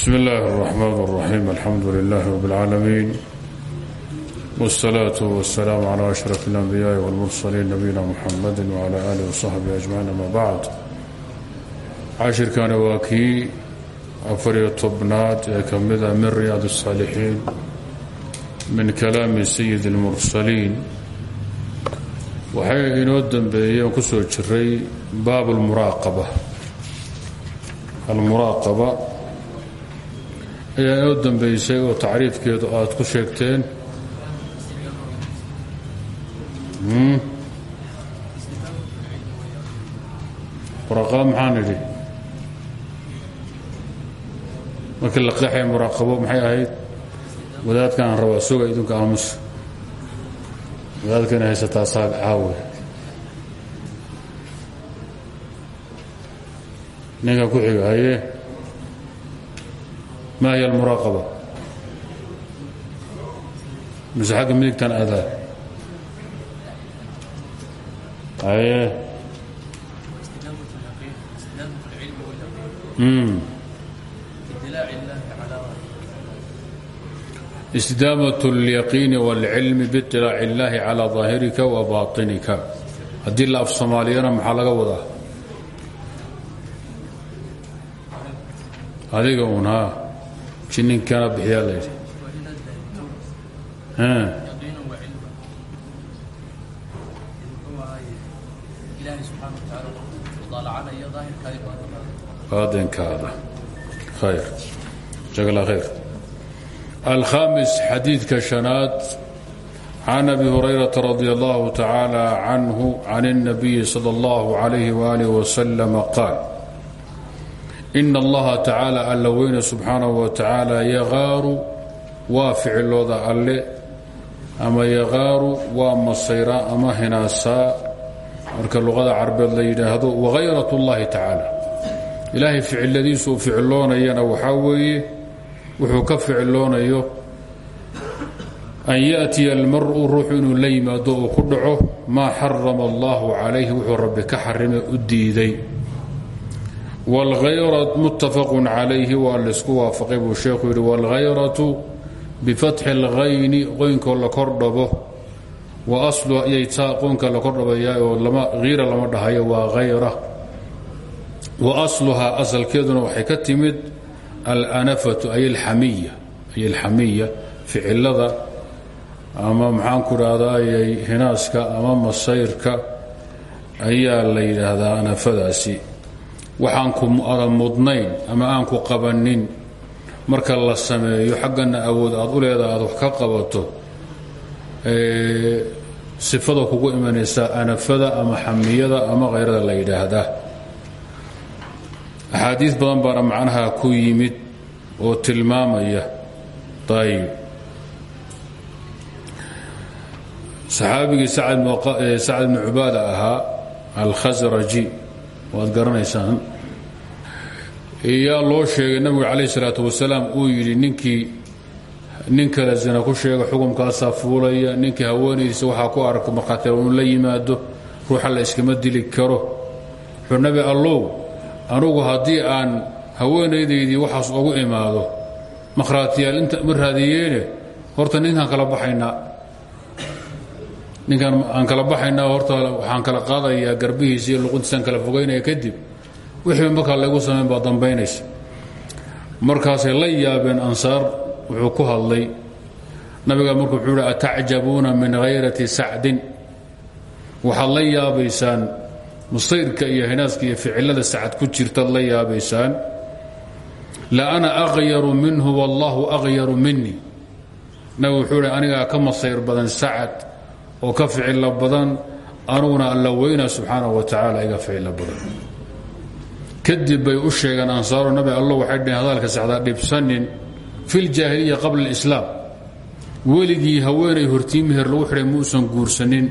bsm اllahi الرحmn الرaxيim alxamdu لlah رb العaalamiin والslaaة والsلاam عlى أشhrف الأنbiyaaءi والmurslيin nabiyina mxamadi وعlى آlih وصaxbi أجmaعin ama bacd cashirkani waa kii afariyo tobnaad ee ka mida min riyaad الصاalixiin min kalaami sayid الmursaliin waxay inoo dambeeyeen ku soo jiray baab اlmuraaqaba almuraaqaba ayaa inoo dambeysay oo tacriifkeedu aad ku sheegteen. Muraaqaba maxaan idhi markii la qeexay muraaqabo maxay ahayd? Wadaadkan aan rabaa suga idinka aamus. Wadaadkana haysataa saag caawe. Ninka ku xiga ma hiy almuraaqaba mise xagga midigtan adaa haye istidaamat اlyaqiini wاlcilmi biiطilaaci اllahi calى ظaahirika wa baaطinika haddii la af soomaaliyana maxaa laga wadaa adiga un haa jininkana bixiyaa la yidhi baainkaada khayr jagla khayr alkhamis xadiidka شhanaad can abi hurayrata radi allahu tacaala canhu can الnabiyi salى اllahu عalayh walih waslm qaal in allaha tacaala alla weyne subxaanahu wa tacaala yaqaaru waa ficilooda alle ama yaqaaru waa masayraa ama hinaasaa marka luqada carbeed la yidhaahdo wahayrat اllahi tacaala ilaahay ficiladiisu ficiloonayana waxaa weeye wuxuu ka ficiloonayo an yaأtiya almaru ruuxu inuu la yimaado uu ku dhaco maa xarama allahu calayhi wuxuu rabbi ka xarimay u diiday mutafaqu calayhi waa laysku waafaqay buu sheekhu yidhi wاlghayratu bifatxi اlghayni qoynkoo la kordhabo wa aslu ayay taa qoynka la kordhabayaa oo hiira lama dhahayo waa hayra wa asluhaa asalkeeduna waxay ka timid alanafatu ay alxamiya ay alxamiya ficilada ama maxaan ku dhahdaa hinaaska ama masayrka ayaa la yidhaahdaa waxaan ku mudnayn ama aan ku qabanin. Marka la sameeyo xaggana awood aad u leedaha aad wax ka qabato sifada kugu imanaysaa anafada ama xamiyada ama khayrada la yidhaahdaa axaadiis badan baana macnaha ku yimid oo tilmaamaya. Ayb saxaabigii sacad bnu cubaada ahaa alkhasraji waad garanaysaan. Yaa loo sheegay nabigu calayh salaatu wasalaam uu yidhi ninkii nin kale zina ku sheega xukumkaasaa fuulaya ninkii haweenaydiisa waxaa ku arka markhaati inu la yimaado ruuxa la iskama dili karo. Wuxuu nabi allow anugu haddii aan haweenaydaydii waxaas ugu imaado makhraatiyaal inta ma raadiyeene? Horta ninkaan kala baxaynaa ninkan aan kala baxaynaa horta waxaan kala qaadayaa garbihiisa iyo luquntiisaan kala fogaynaya kadib wixiiba markaa laygu samayn baa dambaynaysa. Markaasay la yaabeen ansaar wuxuu ku hadlay nabiga markuu wuxuu hi atacjabuuna min hayrati sacdin? Waxaad la yaabaysaan musayrka iyo hinaaska iyo ficilada sacad ku jirtaad la yaabaysaan la ana akhyaru minhu wallaahu akhyaru minii nabigu wuxuu hi anigaa ka masayr badan sacad oo ka ficilo badan anuguna alla weyna wa tacaala iga ficilo badan. Kadib bay u sheegeen ansaaru nabi allo waxay dheheen hadalka sacdaa dhibsanin fi ljaahiliya qabla اlislaam weligii haweenay hortii meher lagu xidhay muusan guursanin.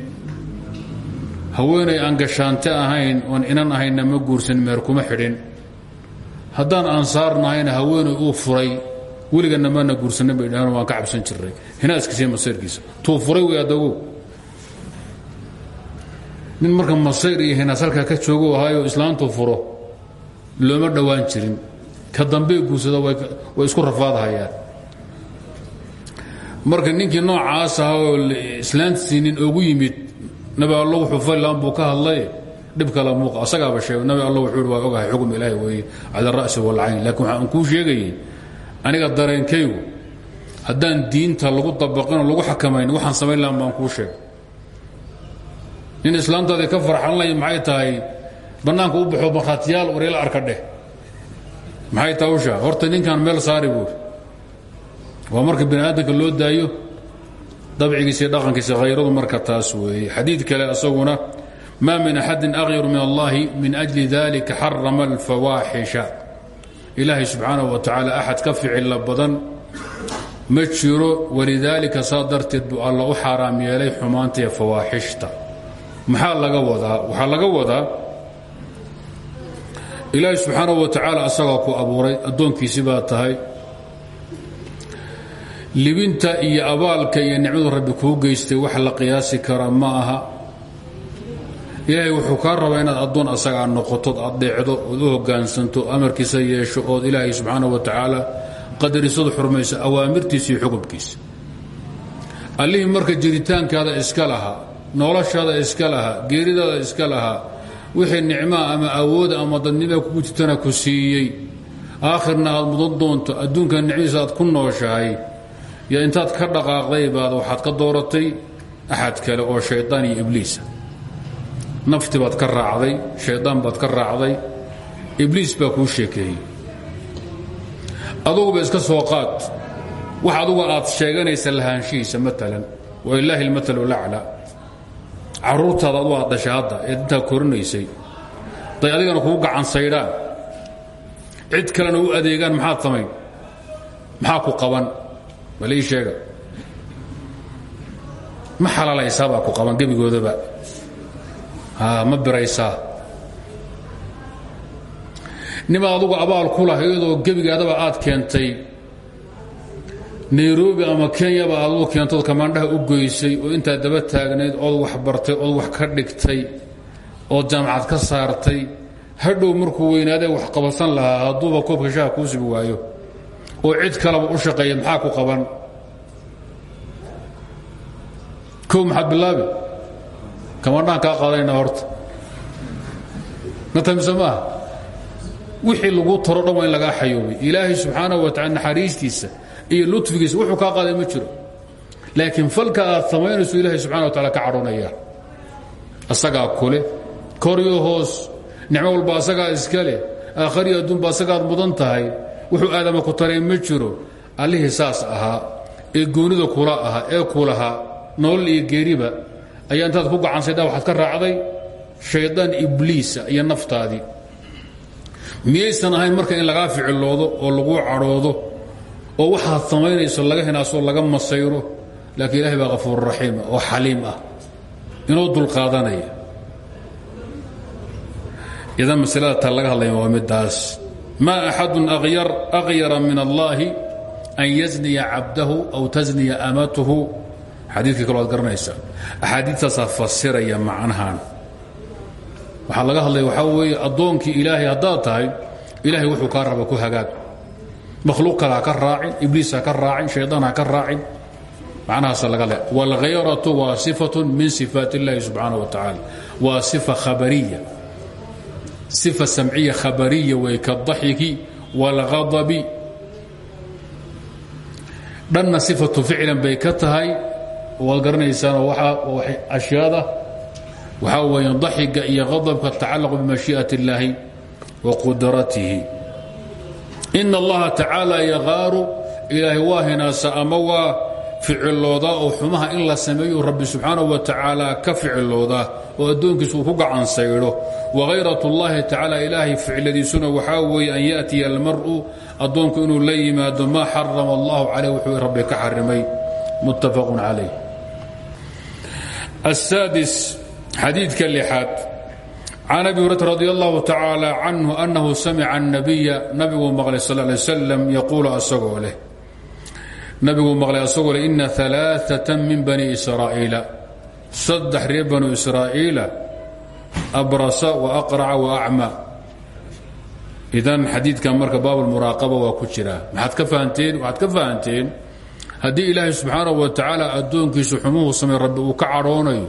Haweenay aan gashaante ahayn oon inan ahaynna ma guursanin meher kuma xidhin. Haddaan ansaar nahayna haweenay uu furay weliganna mana guursanin bay dhaheen waan ka cabsan jirray hinaaskiisa iyo masayrkiisa tuu furay wey nin marka masayr iyo hinaas halkaa ka joogo ahaayo islaantu furo looma dhowaan jirin. Ka dambey guursada way isku rafaadhayaan. Marka ninkii noocaas aha oo islaantiisinin ogu yimid nabi allo wuxuu falilan buu ka hadlay dhib kala muuqa asagaaba sheegay nabi allo wuxuu waa ogahay xukm ilaahi weeye cala ra'si walcayn laakiin waxaan kuu sheegayay aniga dareenkaygu haddaan diinta lagu dabaqinoo lagu xakamayn waxaan samayn lahan baan kuu sheegay nin islaantaadii ka farxanlaya maxay tahay? Bannaanka u baxo markhaatiyaal wareela arka dheh. Maxay tahay horta ninkan meel saari buuri waa marka aadamka loo daayo dabcigiisa dhaqankiisa hayradu marka taas weeye xadiid kale asaguna ma min axadin akyar min allahi min ajli dalika xarama alfawaaxisha. Ilaahay subxaanaه wa tacaala axad ka ficilla badan ma jiro walidaalika saa darteed buu alla u xaaraam maxaa laga wadaa? Waxaa laga wadaa ilaahay subxaanaه wa tacaala asagoo ku abuuray addoonkiisi baa tahay. Libinta iyo abaalka iyo nicmadu rabbi kuu geystay wax la qiyaasi kara ma aha. Ilaahay wuxuu kaa rabaa inaad addoon asagaa noqotood adeecdo ood u hoggaansanto amarkiisa yeesho ood ilaahay subxaana wa tacaala qadarisadu xurmayso awaamirtiisa iyo xukumkiisa allihii marka jiritaankaada iska lahaa noloshaada iska lahaa geeridaada iska lahaa wixii nicmaa ama awooda ama dadnima kugu jirtana ku siiyey. Aakhirna aad mudan doonto adduunka ku nooshahay yo intaad ka dhaqaaqday baad waxaad ka dooratay axad kale oo shaydaan iyo ibliisa nafti baad ka raacday shaydaan baad ka raacday ibliis baa kuu sheekeeyey. Aduguba iska soo qaad. Wax adugu aad sheeganaysa lahaanshihiisa maalan walilaahi almatalu lacla carruurtaada adu aad dhashay hadda eed intaa korinaysay. Day adigana kugu gacan saydhaan cid kalena u adeegaan maxaad samayn? Maxaa ku qaban? Bal ii sheega. Ma xalaalaysaa baa ku qaban gebigoodaba. Ma biraysaa. Nima adugu abaal ku lah aad keentay nairobi ama kenyaba aad u keentood kamaandhaha u goysay oo intaad daba taagnayd ood wax bartay ood wax ka dhigtay ood jaamacad ka saartay. Hadhow markuu weynaadee wax qabasan lahaa hadduuba koobka shaha kuu sibi waayo. Oo cid kalaba u shaqeeya maxaa ku qaban? Kow maxaad bilaabi? Kamaandhaan kaa qaadayna horta. Natamse maaha wixii lagu taro dhan waa in lagaa xayoobay ilaahay subxaanahu wa tacala naxariistiisa iyo lutfigiisa wuxuu kaa qaaday ma jiro. Laakiin falka aad samaynayso ilaahay subxana wa tacala ka cadhoonaya asagaa kule koryo hoos nicmo walba asagaa iska leh aakhariyo adduunba asagaad mudan tahay. Wuxuu aadama ku taray ma jiro allihii saas ahaa ee goonida kula ahaa ee ku lahaa nolol iyo geeriba ayaa intaad ku gacansaydha waxaad ka raacday? Shaydaan ibliisa iyo naftaadii miyaysan ahayn marka in lagaa ficiloodo oo laguu cadhoodo oo waxaad samaynayso laga hinaasoo laga masayro laakiin ilahay baa kafuur raxiima oo xaliim ah. Inoo dulqaadanaya idan masalada taa laga hadlaya waa middaas ma axadun akyara min allahi an yazniya cabdahu aw tasniya amatuhu. Xadiidkii kalo ad garanaysaa. Axaadiistaasaa fasiraya macnahan. Waxaa laga hadlaya waxaa weeye addoonkii ilaahay haddaad tahay ilahay wuxuu kaa raba ku hagaag makhluuq kale ha ka raacin ibliis ha ka raacin shaydaan ha ka raacin macnahaasa laga le wاlghayratu waa sifaة min sifaat اllahi subxaanaه wa tacaala waa sifa khabariya sifa samciya khabariya wey kaالضaxiki wاlغadabi dhanna sifatu ficlan bay ka tahay waad garanaysaan ashyaada waxaa weeye daxiga iyo qadabka tacalaqu bimashiiئaة اllahi wa qudratihi in allaha tacaala yaqaaru ilaahay waa hinaasa ama waa ficiloodaa oo xumaha in la sameeyo. Rabbi subxaanahu wa tacaala ka ficiloodaa oo addoonkiisa uu ku gacansaydho wakhayratullaahi tacaala ilaahay ficiladiisuna waxaa weeye an ya'tiya almar'u addoonku inuu la yimaado maa xarama allahu calayh wuxuu rabbi ka xarimay. Muttafaqun calayh. Asaadis xadiidka lixaad can abi hurata radi allahu tacaala canhu annahu samica anabiya nabiguu maqlay sal lay slam yaquulu asagoo leh nabiguu maqlay asagoo leh ina alaaatan min bani israa'iila saddex reer banu israa'iila abrasa wa aqraca wa acma idan xadiidkan marka baabulmuraaqaba waa ku jiraa maxaad ka fahanteen waxaad ka fahanteen haddii ilaahay subxaanahu wa tacaala addoonkiisu xumuhu samey rabbi uu ka cadhoonayo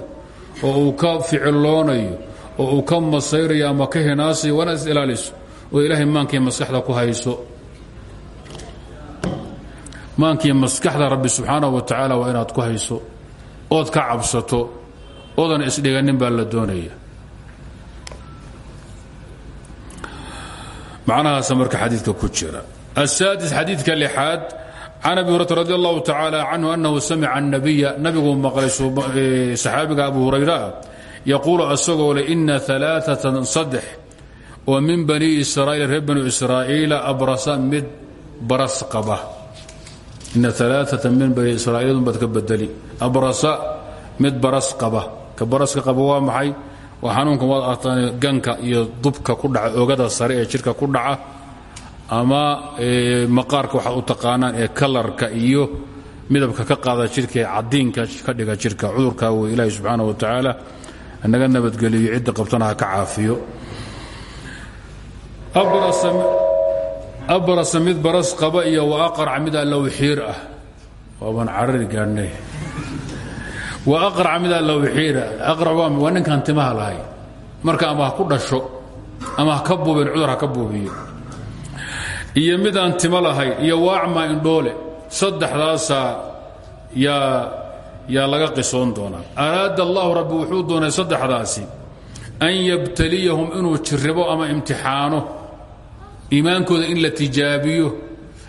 oo uu ka ficilloonayo oo uu ka masayrayo ama ka hinaasayo waa inaad is ilaaliso oo ilaahay maankii maskaxda ku hayso. Maankii maskaxda rabbi subxaanahu wa tacaala waa inaad ku hayso ood ka cabsato oodan isdhiganin baa la doonaya. Macnahaasa marka xadiidka ku jira. Asaadis xadiidka lixaad can abi hurata radi allahu tacaala canhu annahu samica annabiya nabiguu maqlay saxaabiga abu hurayraa yaquulu asagoo le ina alaaatan saddex. Oo min bani israa'iil reer banu israa'iila abrasa mid baras qaba. Ina alaaatan min bani israa'iil baad ka bedeli. Abrasa mid baras qaba. Ka baraska qaba waa maxay? Waa xanuunkan waad artaan ganka midabka ka qaada ee cadiinka ka dhiga jirka cudurkaa wey ilaahi subxaana wa tacaala naga nabadgeliyo cidda qabtana ha ka caafiyo. Abrasa mid baras qaba iyo wa aqraca mid allowxiir ah. Waabaan carari gaadhnay wa aqraca mid allowxiira aqrac waa ninkaan timaha lahay. Marka ama ha ku dhasho ama ha ka buubin cudur ha ka buubiyo. Iyo mid aan timo lahayn iyo waacma indhoole. Saddexdaasaa yaa yaa laga qisoon doonaa. Araada allahu rabbi wuxuu saddexdaasi. An yabtaliyahum inuu jirribo ama imtixaano. Iimaankooda in la tijaabiyo.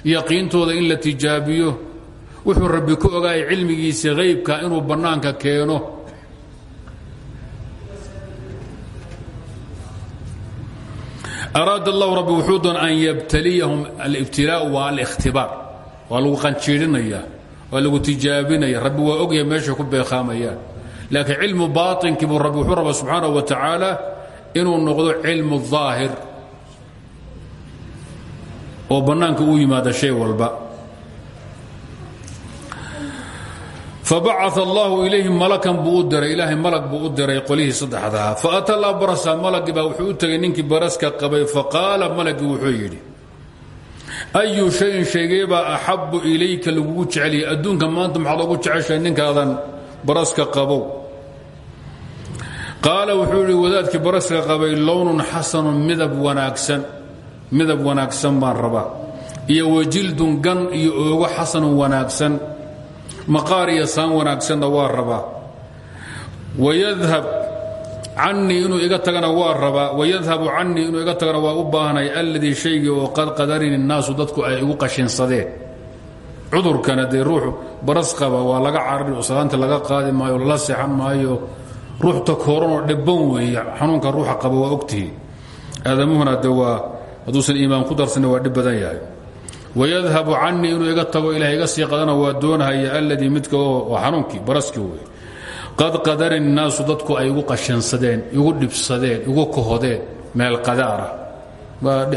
Yaqiintooda in la tijaabiyo. Wuxuu rabbi ku ogaayay cilmigiisa haybka inuu bannaanka keeno. Araada allahu rabbi wuxuu an yabtaliyahum alibtilaau waa alikhtibaar waa lagu qanjiidhinaya waa lagu tijaabinaya. Rabbi waa ogyahay meeshay ku beekaamayaan laakiin cilmu baainkiibu rabbi wuxuu raba subxaana wa tacaala inuu noqdo cilmu aahir oo bannaanka uu yimaada shay walba. Fabacaa allahu ilayhim malakan buu u diray. Ilaahay malag buu u diray qolihii saddexdaha fa atal abrasa malagii baa wuxuu u tegay ninkii ayu shayin shaygeebaa axabu ilayka lagugu jeceliyay adduunka maanta maxaad ogu jeceshahay ninkaadan? Baraska qabow. Qaala wuxuu yidhi wadaadkii baraska qabay lownun xasanun midab wanaagsan. Midab wanaagsan baan rabaa. Iyo wajildun gan iyo oogo xasanun wanaagsan. Maqaar iyo saan waa rabaa. Wayadhab canii inuu iga tagana waa rabaa wayadhabu canii inuu iga tagana waa u baahnay alladii shaygii oo qad qadarini الnaasu dadku ay igu qashinsadeen. Cudurkana dee ruux baras qaba waa laga carari salaanta laga qaadi maayo lala seexan maayo ruux takooranoo dhibban weeye xanuunka ruuxa qaba waa ogtihi. Aadamuhuna de waa iimaan ku darsana waa dhib badan yahay. Wayadhabu canii inuu iga tago ilaah iga sii qadana waa doonahaya alladii midka oo xanuunkii baraskii wey qad qadari الnaasu dadku ay igu qashansadeen igu dhibsadeen igu kohodeen meel qadaara.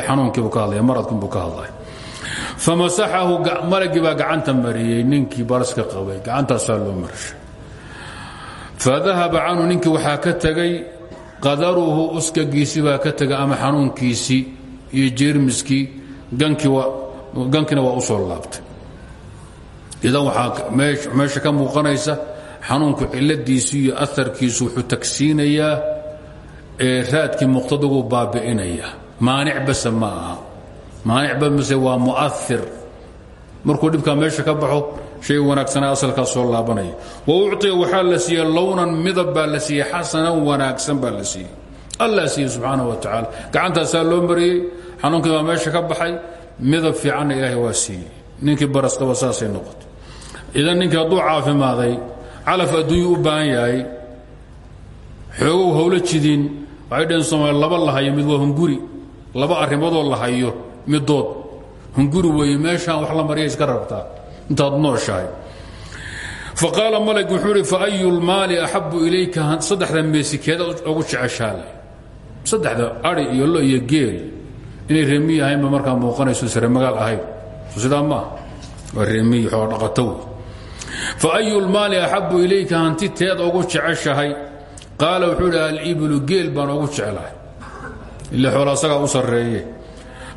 Xanuunkiibuu ka hadlaya maradkunbuu ka hadlaya. Famasaxahu malagii baa gacanta mariyey ninkii baraska qabay gacantaasaa loo marshay fadahaba canhu ninkii waxaa ka tegay qadaruhu uskagiisii baa ka tegay ama xanuunkiisii iyo jeermiskii gankina waa u soo laabtay. Idan waxaa meesha ka muuqanaysa xanuunku ciladiisu iyo aarkiisu wuxuu tagsiinayaa raadkii muqtadaguu baabi'inaya. Maanic base ma aha. Maanic base waa mu'air markuu dhibkaa meesha ka baxo shay wanaagsanaa asalkaa soo laabanaya. Wa ucطiya waxaa la siiyey lownan midab baa la siiyey xasanan wanaagsan baa la siiyey. Alla siiyey subxaana wa tacaala. Gacantaasaa loo mariyey xanuunkii baa meesha ka baxay midab fiicanna ilaahay waa siiyey. Ninkii baraskaba saasay noqoto idan ninkii hadduu caafimaaday calaf adduunyuu u baahan yahay. Xoogow howlo jidiin waxay dhaheen soomaali laba la hayo mid waa hunguri laba arrimoodoo la hayo midood hunguri weeye meeshaan wax la marya iska rabtaa intaad nooshahay. Faqaala malag wuxuu ihi faayu lmaali axabu ilayka? Saddexda meesikeeda ugu jeceshaale saddexda ari iyo lo iyo geel. Inay reemiyi ahaynba markaa muuqanayso sare magaal ahayn. So sidaa maaha waa reemiyi xoo dhaqato wey faayu lmaali axabu ilayka hanti teed ugu jeceshahay? Qaala wuxuu idhi alibilu geel baan ugu jeclahay ila xoola asagaa u sarreeye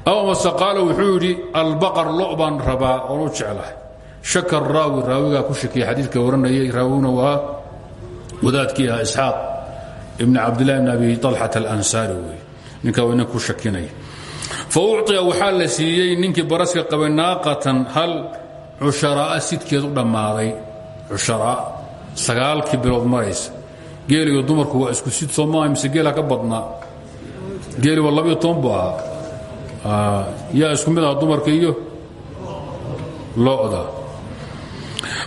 aw mase qaala wuxuu yidhi albaqar lo baan rabaa oon u jeclahay shaka raawi raawigaa ku shakiya xadiidka waranayay raawina waa wadaadkii ah isxaaq ibn cabdillahi bn abi alxat alansaari wey. Ninkaa waa nin ku shakinaya fa ucطiya waxaa la siiyey ninkii baraska qabay naaqatan hal cusharaa sidkeed u dhammaaday. Cusharaa sagaalkii bilood maraysa. Geel iyo dumarku waa isku sid soo maaha mise geela ka badnaa geeli waa labiyo toban ahaa. Yaa isku mid aha dumarka iyo lo'da.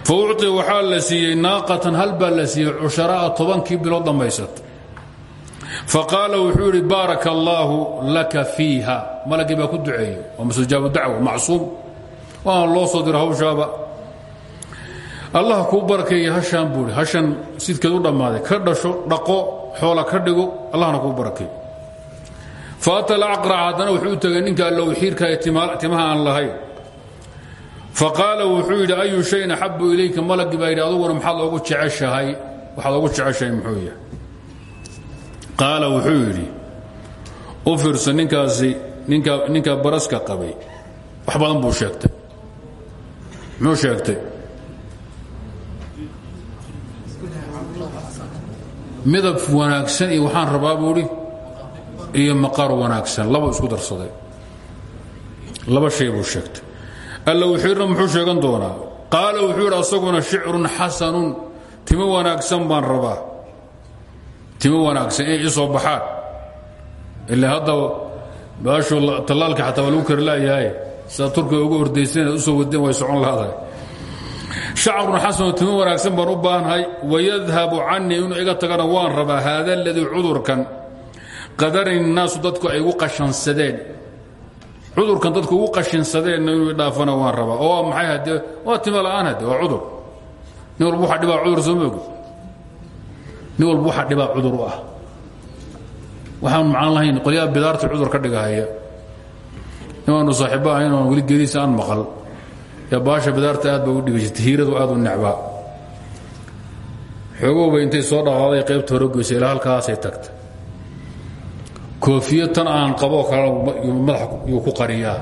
Fa waxaa la siiyey naaqatan hal la siiyey cusharaa tobankii bilood dhammaysata faqaala wuxuu yidhi laka fiiha. Malagii baa ku duceeyey waa mustajaabu dacwa macsuum waana loo soo diro hawshaaba. Allah kuu barakeeye hashaan buui hashan sidkeed u dhammaaday. Ka dhasho dhaqo xoola ka dhigo allahna kuu barakeey faata alacqrac haddana wuxuu u tegay ninka allow xiirka ee timaha aan lahayn. Faqaala wuxuu yidhi ayu shayin axabu ilayka? Malagii baa yidhi aduguna maxaad ogu jeceshahay? Waxaad ogu jeceshahay muxuu yahay qaala wuxuu yidhi u fiirsa ninkaasi ninka ninka baraska qabay. Wax badan buu sheegtay muxuu sheegtay midab wanaagsan iyo waxaan rabaa buuhi iyo maqaar wanaagsan. Laba isku darsaday. Laba shay buu sheegtay. Alla wuxuuna muxuu sheegan doonaa? Qaala wuxuu asaguna shicrun xasanun timo wanaagsan baan rabaa. Timo wanaagsan inay ii soo baxaan. Ilaa hadda baashu tallaalka xataa waa lagu kari laayahay sidaa turkiga uga ordaysan inaad u soo wadeen way socon lahadahay shacrun xasanu timo wanaagsan baan u baahanhay wayadhabu canii inuu iga tagana waan rabaa haada aladii cudurkan. Qadarani الnaasu dadku ay gu qashansadeen. Cudurkan dadku ugu qashinsadeenna inuu dhaafana waan rabaa. Oo maxay haddee waa timo la'aan hadde waa cudur. Nin walba waxa dhibaa cudur soo moogi nin walba waxa ah. Waxaan macaan lahayn qolyaha bidaarta cudur ka dhigahaya inaanu saaxiibba ahayn oon weli geriisa aan maqal. Ee baasha bidaarta aad ba u dhigi jirtay hiiradu aad u necbaa xoogowba intay soo dhaqaaday qaybta hore goysa ilaa halkaasay tagta koofiyo tan aan qaboo kale madaxa yuu ku qariyaa.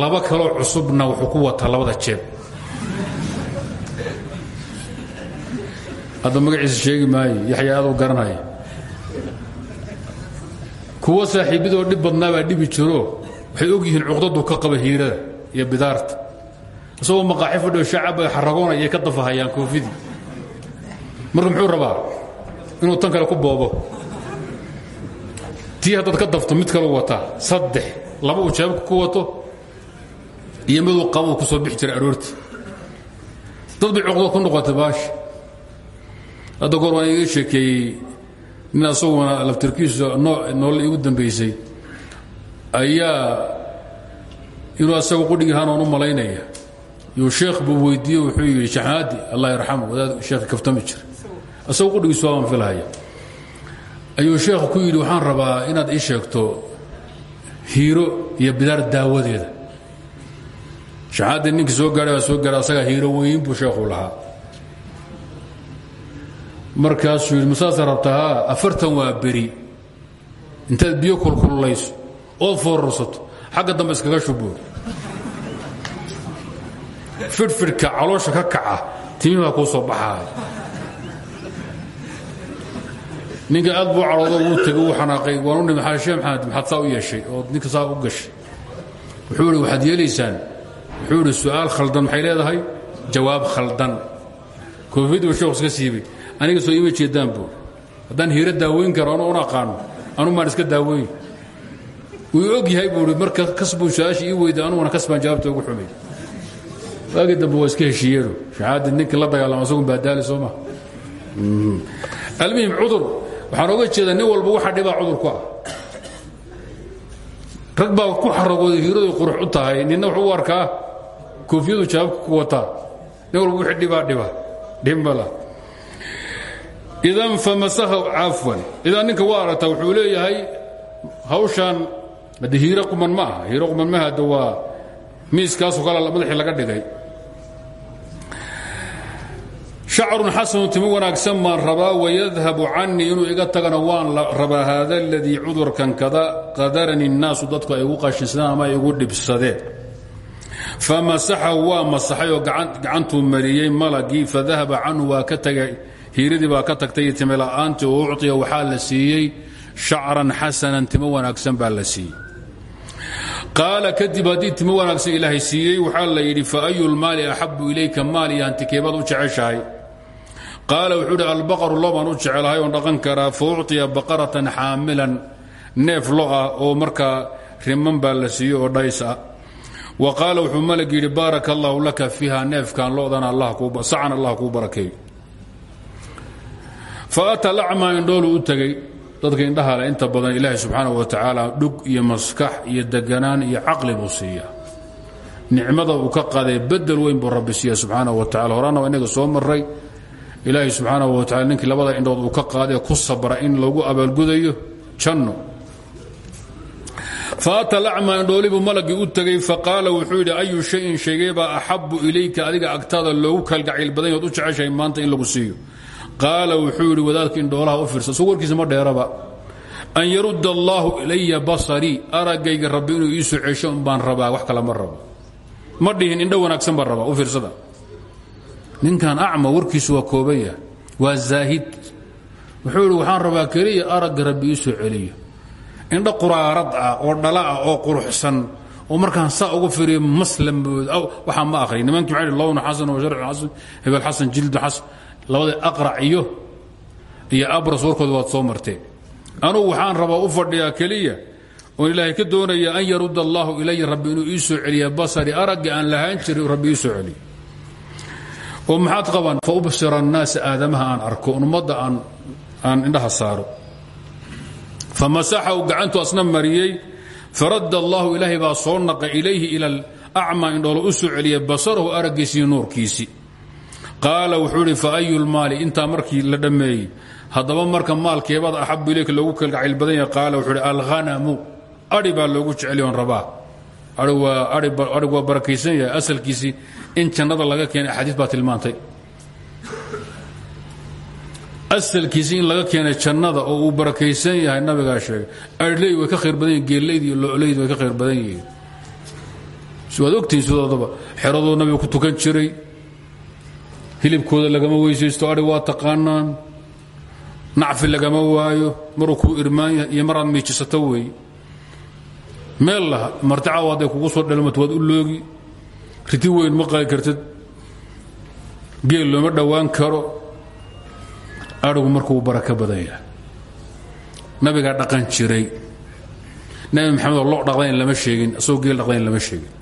Laba kaloo cusubna wuxuu ku wataa labada jeeb. Hadda magaciisa sheegi maayo yaxya aad u kuwa saaxiibadoo dhib badnaa baa dhibi jiro. Waxay og yihiin cuqdadu ka qaba hiirada iyo bidaarta. Isagoo maqaaxi fadhiyo shacab ay xaragoonaya ay ka dafahayaan koofidii. Marka muxuu rabaa inuu tan kale ku boobo? Tii haddaad ka dafto mid kalu wataa saddex. Laba uu jeebka ku wato iyo miduu qabuu ku soo bixi jiray aroortii. Dad bay ku noqotay baashi hadda goor waan nin asaguna laftirkiisu noole igu dambaysay ayaa inuu asaga qudhigii hanoon u malaynaya. Yuu sheekh buu weydiiye wuxuu yidhi shaxaadi allah yarxamu wadaad sheekh kaftami jira. Asagoo qudhigiisu waabaan filhaya ayuu sheekhu ku yidhi waxaan rabaa inaad ii sheegto hiiro iyo bidaar daawadeeda. Shaxaadii ninkii soo gaadhay baa soo gaadhay asagaa hiiro weyn buu sheekhu lahaa markaasuu yidhi masaasa rabtaa afartan waa beri. Intaad biyo kulkullayso ood foorarsato xagga dambe iskaga shubuur fidhfidhka caloosha ka kaca timihii baa kuu soo baxaaya ninka aad buu cadhoodo wuu tegay wuu xanaaqay waan u nimi xaashee maxamed? Maxaad saa u yeeshay? Ood ninka saa u gashay. Wuxuu idhi waxaad yeelaysaan? Wuxuu idhi su'aal khaldan maxay leedahay? Jawaab khaldan. Koofiyaddu sheekhu iska siibay aniga soo ima jeedaan buur haddaan hiiro daaweyn karo anu un aqaano anu maan iska daaweyn wuu og yahay buu i marka kasbuu su'aasha ii weyda anuguna kasbaan jawaabta ugu xumay. Waagii dambe waa iska heshiiyeeno shahaadid ninkii la dagaalama asagun baadaali soo ma. Almuhim cudur. Waxaan oga jeedaa nin walba waxa dhibaa cudur ku ah. Rag baa ku xaragooday hiiradu qurux u tahay ninna wuxuu u arkaa koofiyadu jawaabka ku wataa. Nin walba wixii dhibaa dhiba dhimbala idan famasaha cafwan idan ninka waa wuxuu leeyahay hawshaan hadde hiiro quman ma aha. Hiiro quman ma hadde waa miiskaasoo kale madaxii laga dhigay. Shacrun xasanu timo wanaagsan baan rabaa wayadhabu canii inuu iga tagana waan rabaa haada aladii cudurkan qadarani الnaasu dadku ay igu qashinsadeen ama ay igu dhibsadeen famasaxahu waa masaxay oo gacantuu mariyey malagii fadahaba canhu waa ka tagay hiiradii baa ka tagtay timola'aantii oo ucطiya waxaa la siiyey shacran xasanan timo wanaagsan baa la siiyey. Qaala kadib haddii timo wanaagsan ilaahay siiyey la yidhi faayu lmaali axabu ilayka maal iyo hantikeebaad u jeceshahay? Wuxuu idhi albaqaru lobaan u jecelahay oon dhaqan karaa fa baqaratan xaamilan neef lo ah oo markaa riman baa la siiyey oo dhays ah wa qaala wuxuu malag yidhi baaraka allahu laka fiiha neefkan lodana sacan allah kuu fa ata lacmaa indhoolu u tegey dadka indhahale inta badan ilaahay subxaana wa tacaala dhug iyo maskax iyo deganaan iyo caqli buu siiya nicmada uu ka qaday bedel weyn buu rabbi siiya subxaana wa tacala horana waa inaga soo maray ilaahay subxaana wa tacala ninkii labada indhood uu ka qaaday ku sabra in lagu abaalgudayo janno. Faata lacmaa indhoolibuu malagii u tegey. Faqaala wuxuu yidhi ayu shayin sheegeebaa axabu ilayka adiga agtaada loogu kalgacayl badan yaad u jeceshahay maanta in lagu siiyo qaala wuxuu yidhi wadaadka indhoolaha u fiirsa soo warkiisa ma dheeraba. An yarudda allaahu ilaya basarii araggayga rabbi inuu ii soo cesho un baan rabaa wax kale ma rabo. Ma dhihin indho wanaagsan baan rabaa u fiirsada. Ninkan acma warkiisu waa koobaya waa zaahid. Wuxuu yidhi waxaan rabaa keliya aragga rabbi ii soo celiyo. Indho quraarad ah oo dhala ah oo quruxsan oo markaan saa ugu firiyo maslambood waxaa ma akhriy nimankii maxay lownu xasan wa sharcu xasan hebel xasan jildu xasan labada aqrac iyo iyo abras warkooda waad soo marteen anugu waxaan rabaa u fadhiyaa keliya oon ilaahay ka doonaya an yarudda allaahu ilaya rabbi inuu ii soo celiya basari aragga aan lahaan jirin rabbi ii soo celiyo. Oo maxaad qabaan? Fa ubsira annaasa aadamaha aan arko ummadda aan aan indhaha saaro. Famasaxahu gacantu asna mariyey faradda baa soo naqa ilayhi ila alacma indhoolo u soo celiya basarahu araggiisii nuurkiisii qaala wuxuu idhi fa ayu lmaali? Intaa markii la dhammeeyey haddaba marka maalkeebaad axabu ilayka loogu kalgacayl badan yahay qaala wuxuu idhi alghanamu adhi baa loogu jecelyoon rabaa. Adhig waa barakaysan yahay asalkiisii in jannada laga keenay axaadiis baa tilmaantay. Asalkiisi in laga keenay jannada oo uu barakaysan yahay nabigaa sheegay adhley way ka khayr badan yihiin geellayd iyo lolayd way ka khayr badan yihiin. Waad ogtihiin sidoodaba nabiga ku tukan jiray hilibkooda lagama weysaysto adhi waa taqaanaan. Nacfi lagama waayo maruu kuu irmaan yahay iyo maraad miijisato weeye meel laha marticaw hadday kugu soo dhalmato waad u loogi. Riti weyn ma qali kartid. Geel looma dhowaan karo. Adhigu markuu baraka badan yahay. Nabigaa dhaqan jiray. Nabi maxamed oo lo dhaqdayn lama sheegin asagoo geel dhaqdayn lama sheegin.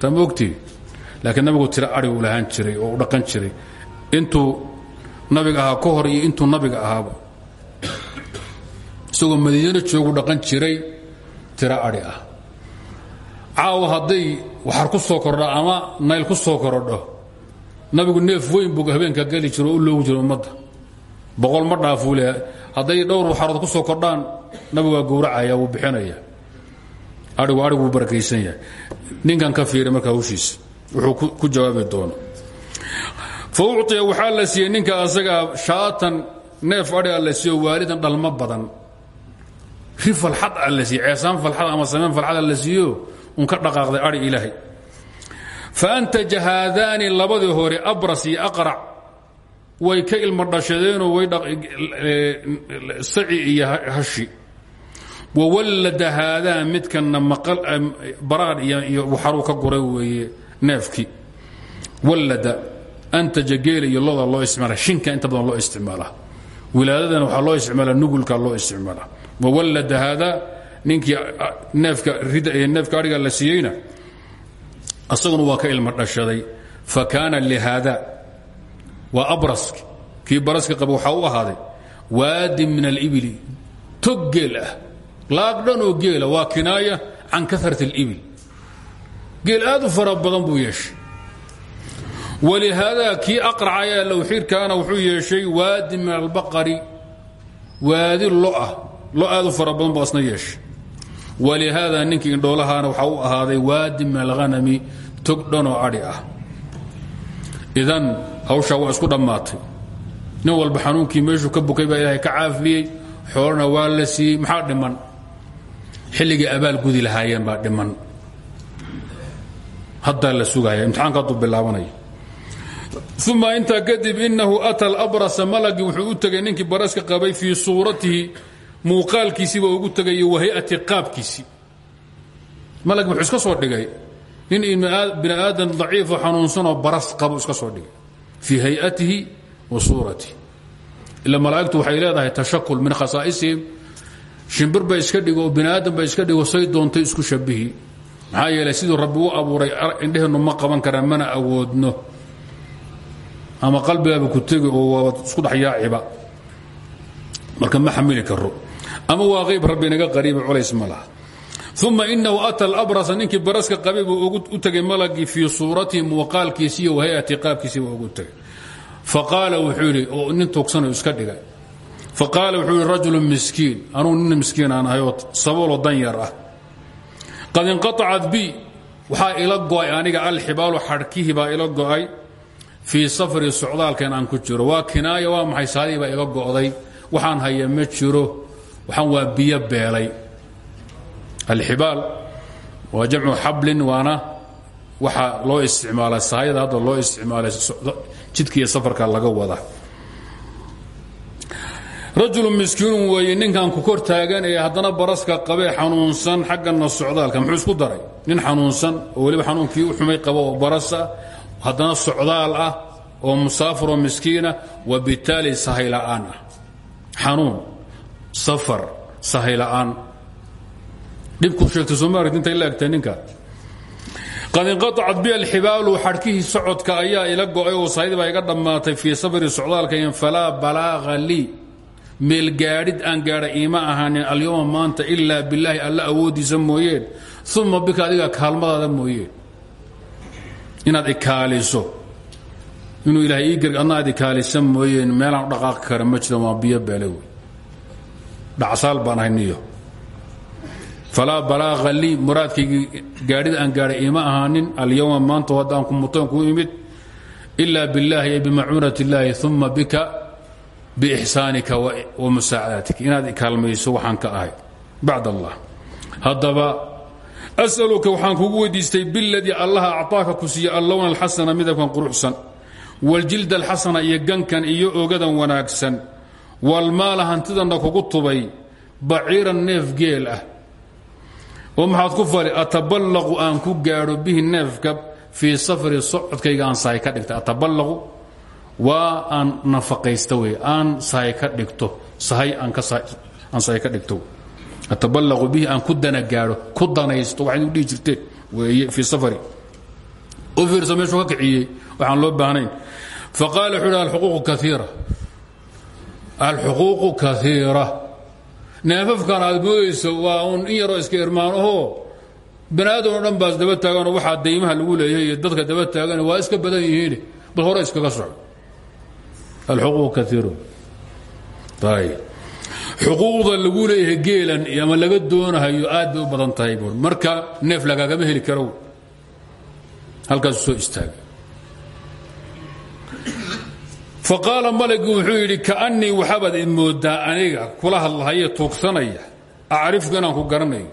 Taa ma ogtihi laakiin nabigu tira adhigu lahaan jiray oo u dhaqan jiray intuu nabiga ahaa ka hor iyo intuu nabiga ahaaba. Isagoo madiino joogu dhaqan jiray tira adhi ah. Caawa hadday waxar ku soo kordha ama nayl ku soo korodho nabigu neef weyn buu habeenka geli jiro oo u loogi jiro ummadda. Boqol ma dhaafuu leeyahay hadday dhowr waxarood ku soo kordhaan nabigu waa gowracaya wuu bixinaya. Aigu adhigu wuu yahay ninkan ka fiiri marka hawshiisa wuxuu ku jawaabi doono fa ucطiya waxaa la siiyey ninka asagaa shaatan neef adhiga la siiyo waalidan dhalmo badan. Ri falxad a la siiye ceesaan falxad ama sameen falxad a la siiyo un ka dhaqaaqday adhi ilaahay. Faantaja haadaani labadii hore abras iyo way ka ilmo dhashadeenoo way saci iyo hashi. Wawallada haadaan midkanna baraar iyo waxaruu ka guray weeye neefkii antaja geela iyo loda loo isticmaala shinka inta badan loo isticmaalaa wilaadadana waxaa loo isticmaalaa nugulka loo isticmaalaa wawallada haadaa ninkii neefka adhiga la siiyeyna asaguna waa ka ilmo dhashaday. Fa kaana lihaada waa abrask. Kii baraska qaba waxaa u ahaaday min alibili tog geel ah. Oo geela waa kinaaya can karat اlibil geel aad u fara badan buu yeeshay walihaada kii aqracaya lowxiirkaana wuxuu yeeshay waadi min albaqari waadi loah lo aad u fara badan buu asna yeeshay walihaada ninkii indhoolahaana waxaa u ahaaday waadi min alhanami tog dhanoo adhi ah idan hawshaa waa isku dhammaatay nin walba xanuunkii meeshuu ka bukay baa ilaahay ka caafiyey xoolana waa la siiyey maxaa dhiman xilligii abaal gudi lahaayeen baa uma intaa kadib inahu ata alabrasa malagii wuxuu u tegay ninkii baraska qabay fii suuratihi muuqaalkiisiiba ugu tegayo wahayati qaabkiisii. Malagi wuxuu iska soo dhigay. Nin bini aadan daciifo xanuunsanoo baras qabo iska soo dhigay. Fii hayatihi wa suuratihi. Ila malaa'igtu waxay leedahay tashakul min khasaa'isihim. Shimbir ba iska dhigo bini aadan ba iska dhigo say doontay isku shabihi maxaa yeelay siduu rabbi u abuuray indheheennu ma qaban karaan mana awoodno ama qalbigaaba ku tegi oo waaba isku dhexyaaciba marka ma xamili karo ama waa qayb rabbi inaga qariiba culays ma laha. Uma inahu ata alabrasa ninkii baraska qabay buu u tegay malagii fii suuratihi muuqaalkiisi iyo wahayati qaabkiisiiba ugu tegay. Faqaala wuxuu oo nin tuugsanoo iska dhigay faqaala wuxuu yidhi rajulu miskiin nin miskiin aan ahay oo danyar ah. Qad inqaacat bi waxaa ila go'ay aniga alxibaalu xadhkihii baa ila go'ay fii safri socdaalkan aan ku jiro. Waa kinaaya waa maxay? Saadii iga go'day. Waxaan haya ma jiro. Waxaan waa biyo beelay. Alxibaal waa jamcu xablin waana waxa loo isticmaala sahayada hadda loo isticmaalay jidka iyo safarka laga wada. Rajulu miskiinun weeye ninkan ku kor taagan ee haddana baraska qabee xanuunsan xaggana socdaalka. Muxuu isku daray? Nin xanuunsan oo weliba xanuunkii u xumay qabo oo barasa haddana socdaal ah oo musaafiroo miskiina wa bitaali sahayla'aan ah. Xanuun safar sahayla'aan dhibku sheegtay soomaalia intay la egtay qad inqaacat bi alxibaalu xadhkihii socodka ayaa ila go'ay oo sahaydi baa iga dhammaatay fii safri socdaalkayn falaa balaaqa lii. Meelgaadhid aan gaadha iima ahaanin alyowma maanta ilaa bilaahi alla awooddiisa mooyeen. Uma bika adiga kaalmadaada mooyeen inaad ikaaliso. Inuu ilaahay ii garg adna aad ikaalisa mooyeen meelaan u dhaqaaqi kara ma waa biyo beele wey. Dhacsaal baan ahay niyo. Falaa balaaqa aan gaadhay iima ahaanin alyowma maanta haddaan ku mutoon kuu imid ilaa billaahi ay bimacuunat illaahi uma bika biixsaanika wa musaacadatika inaad ikaalmayso waxaan ka ahay. Bacd allah. Haddaba asaluka waxaan kugu weydiistay biladii allaha acطaaka ku siiye allowna alxasana midabkan quruxsan waljilda alxasana iyo gankan iyo ogadan wanaagsan walmaala hantidanna kugu tubay baciiran neef geel ah oo maxaad ku fali ataballaqu aan ku gaadho bihi neefka fii safri socodkayga aan sahay ka dhigta ataballaqu waa aan nafaqaysta wey aan sahay ka dhigto sahay aan sahay ka dhigto ataballaqu bihi aan ku dana gaadho ku danaysto waxayd u dhihi jirteen weeye fii safari u fiirsa meeshuu ka kiciyey waxaan loo baahnayn faqaala wuxuu hi alxuquuqu kaiira alxuquuqu kaiira neefafkan aad moodayso waa un in yaroo iska irmaanahoo bani aadam o dhan baas daba taaganoo waxaa daymaha lagu leeyahay iyo dadka daba taagan waa iska badan yihiin bal hore iskaga soco alxuquuqu kaiiru ayb xuquuqda lagu leeyahay geelan ama laga doonahayo aad bay u badan tahay buur marka neef lagaagama heli karo halkaasu soo istaagay. Faqaala malagi wuxuu yidhi kaannii waxabaad i moodaa aniga kula hadlahaye tuugsanaya. Acrifku inaan ku garanayo.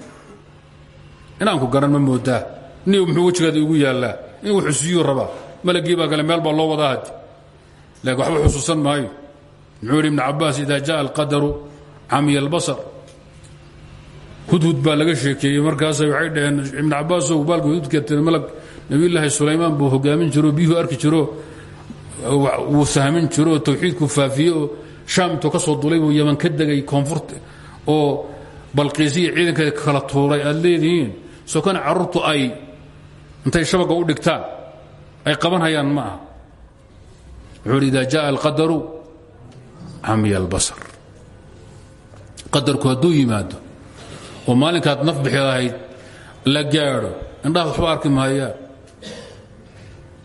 Inaan ku garan ma moodaa. Niw muxuu wejigaada igu yaallaa? In uu xusiyuu rabaa. Malagii baa kale meel baa loo wadaa hadi laakiin waxba xusuusan maayo. Muxuu yidhi ibn cabaas ida jaa alqadaru camiya albasar hudhud baa laga sheekeeyey markaasa waxay dhaheen ibn cabaasow baalka hududka malag nabiyulaahi sulaymaan buu hogaamin jiro biyuhu arki jiro wuu sahmin jiro tawxiidku faafiye oo shaam intuu ka soo dulay buu yaman ka degay koonfurta oo balqiisiya ciidankeeda kala tuuray aad leedihiin soo kana carruurtu ay intay shabaga u dhigtaan ay qaban hayaan ma aha wuxuu hi ida jaa alqadaru camiya albasar qadarku hadduu yimaado oo maalinkaad naf bixi lahayd la gaadho indhaha waxba arki maayaan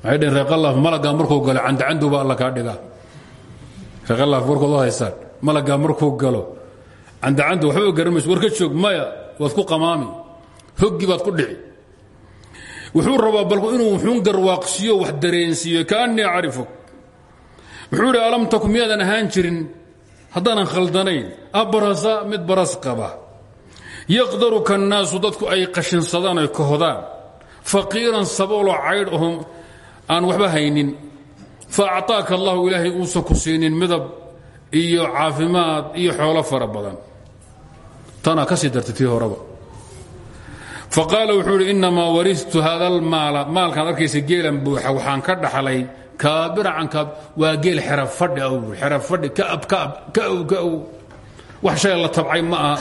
waxay dhaheen reeqalaaf malaggaa markuu galo candacandow baa alla kaa dhigaa. Reeqalaaf warkood u haystaan malaggaa markuu galo candacandow waxba garamayso war ka joog maya waad ku qamaami. Hoggii baad ku dhici. Wuxuu rabaa balku inuu wuxuun garwaaqsiiyo wax dareensiiyo kaannii acrifuk wuxuu idhi alam taku miyaadan ahaan jirin haddaanan khaldanayn abrasa mid baras qaba. Yaqdaruka annaasu dadku ay qashinsadaan ay kohodaan. Faqiiran sabooloo caydh ahom aan waxba haynin. Fa acطaaka allahu ilaahay uusan ku siinin midab iyo caafimaad iyo xoolo fara badan. Tanaa ka sii dartay tii horeba. Faqaala wuxuu idhi innamaa waristu hada almaala maalkaan arkaysa geelan buuxa waxaan ka dhaxlay waa geel kaow wax shay la tabcay ma aha.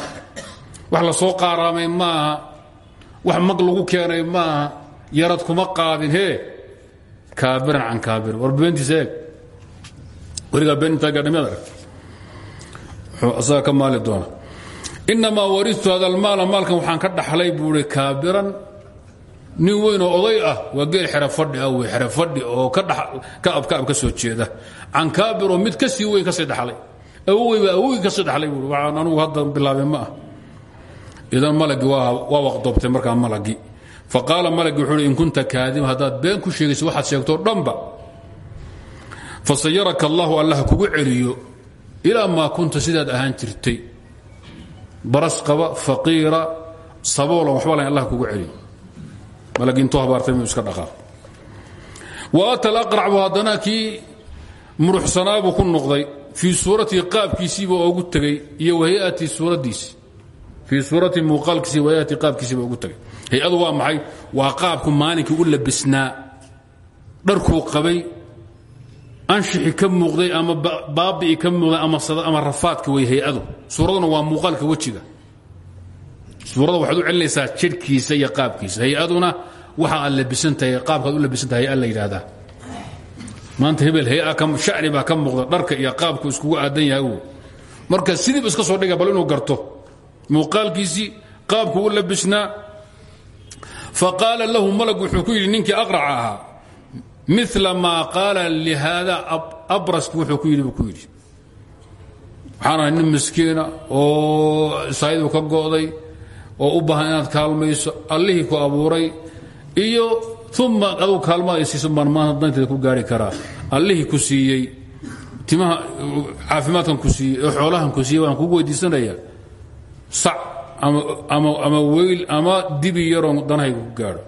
Wax la soo qaaraamay ma aha. Wax mag lagu keenay ma aha. Yarad kuma qaadin hee. Kaabiran can kaabir war beentiisa eeg weligaa been intaa gaadhamiyaad arag wuxuu asaga ka maali doona inamaa waristu hada almaala maalkan waxaan ka dhaxlay buu i kaabiran nin weynoo oday ah waa geel xere fadhi ah oo kaab kaab ka soo jeeda. Can kaabiroo mid ka sii weyn ka sii dhaxlay. Awoweyba awowgii ka sii dhaxlay bui waxaan anugu hadda bilaabay ma ah idan malagii waa waqdoobtay markaa malagii faqaala malagii wuxuu hi in kunta kaadiba haddaad been ku sheegayso waxaad sheegtoo dhanba. Fasayaraka allahu allah kugu celiyo ilaa maa kunta sidaad ahaan jirtay. Baras qaba faqiira saboolan waxba lahayn allah kugu celiyo malagii intuu habaartay muu iska dhaqaaq wa ata alaqracbu haddana kii muruxsanaabuu ku noqday fii suuratii qaabkiisiiba oogu tegey iyo wahay-atii suuraddiisi. Fii suurati muuqaalkiisi wahay-atii qaabkiisiiba ugu tegey hay'adu maxay? Waa qaabku maalinkii u labisnaa. Dharkuu qabay anshixi ka muuqday ama baabi'i ka muuqday ama rafaadka way hay'adu. Suuraduna waa muuqaalka wejiga suurada waxaad u celinaysaa jidhkiisa iyo qaabkiisa. Hay'aduna waxa aad labisantahay qaabkaad u labisantahay hay'a la yidhaahdaa. Maanta hebel hay shani baa ka muuqda dharka iyo qaabku iskugu aadan yahay marka sidiiba iska soo dhiga bal inuu garto. Muuqaalkiisii qaabku u labisnaa. Faqaala lahu malag wuxuu ku yidhi ninkii aqraca ahaa mila maa qaala lihaada abraski wuxuu ku yidhi buu ku yidhi. Waxaan ahay nin miskiina oo saayidu ka go'day oo u baahan inaad kaalmayso allihii ku abuuray iyo uma adugu kaalmaad ay siiso baan maanta ku gaari karaa. Allihii ku siiyey timaha caafimaadkan ku siiyey oo xoolahan ku siiyey waan kugu weydiisanaya sac ama weyl ama dibi yaroon danahayga ku gaadho.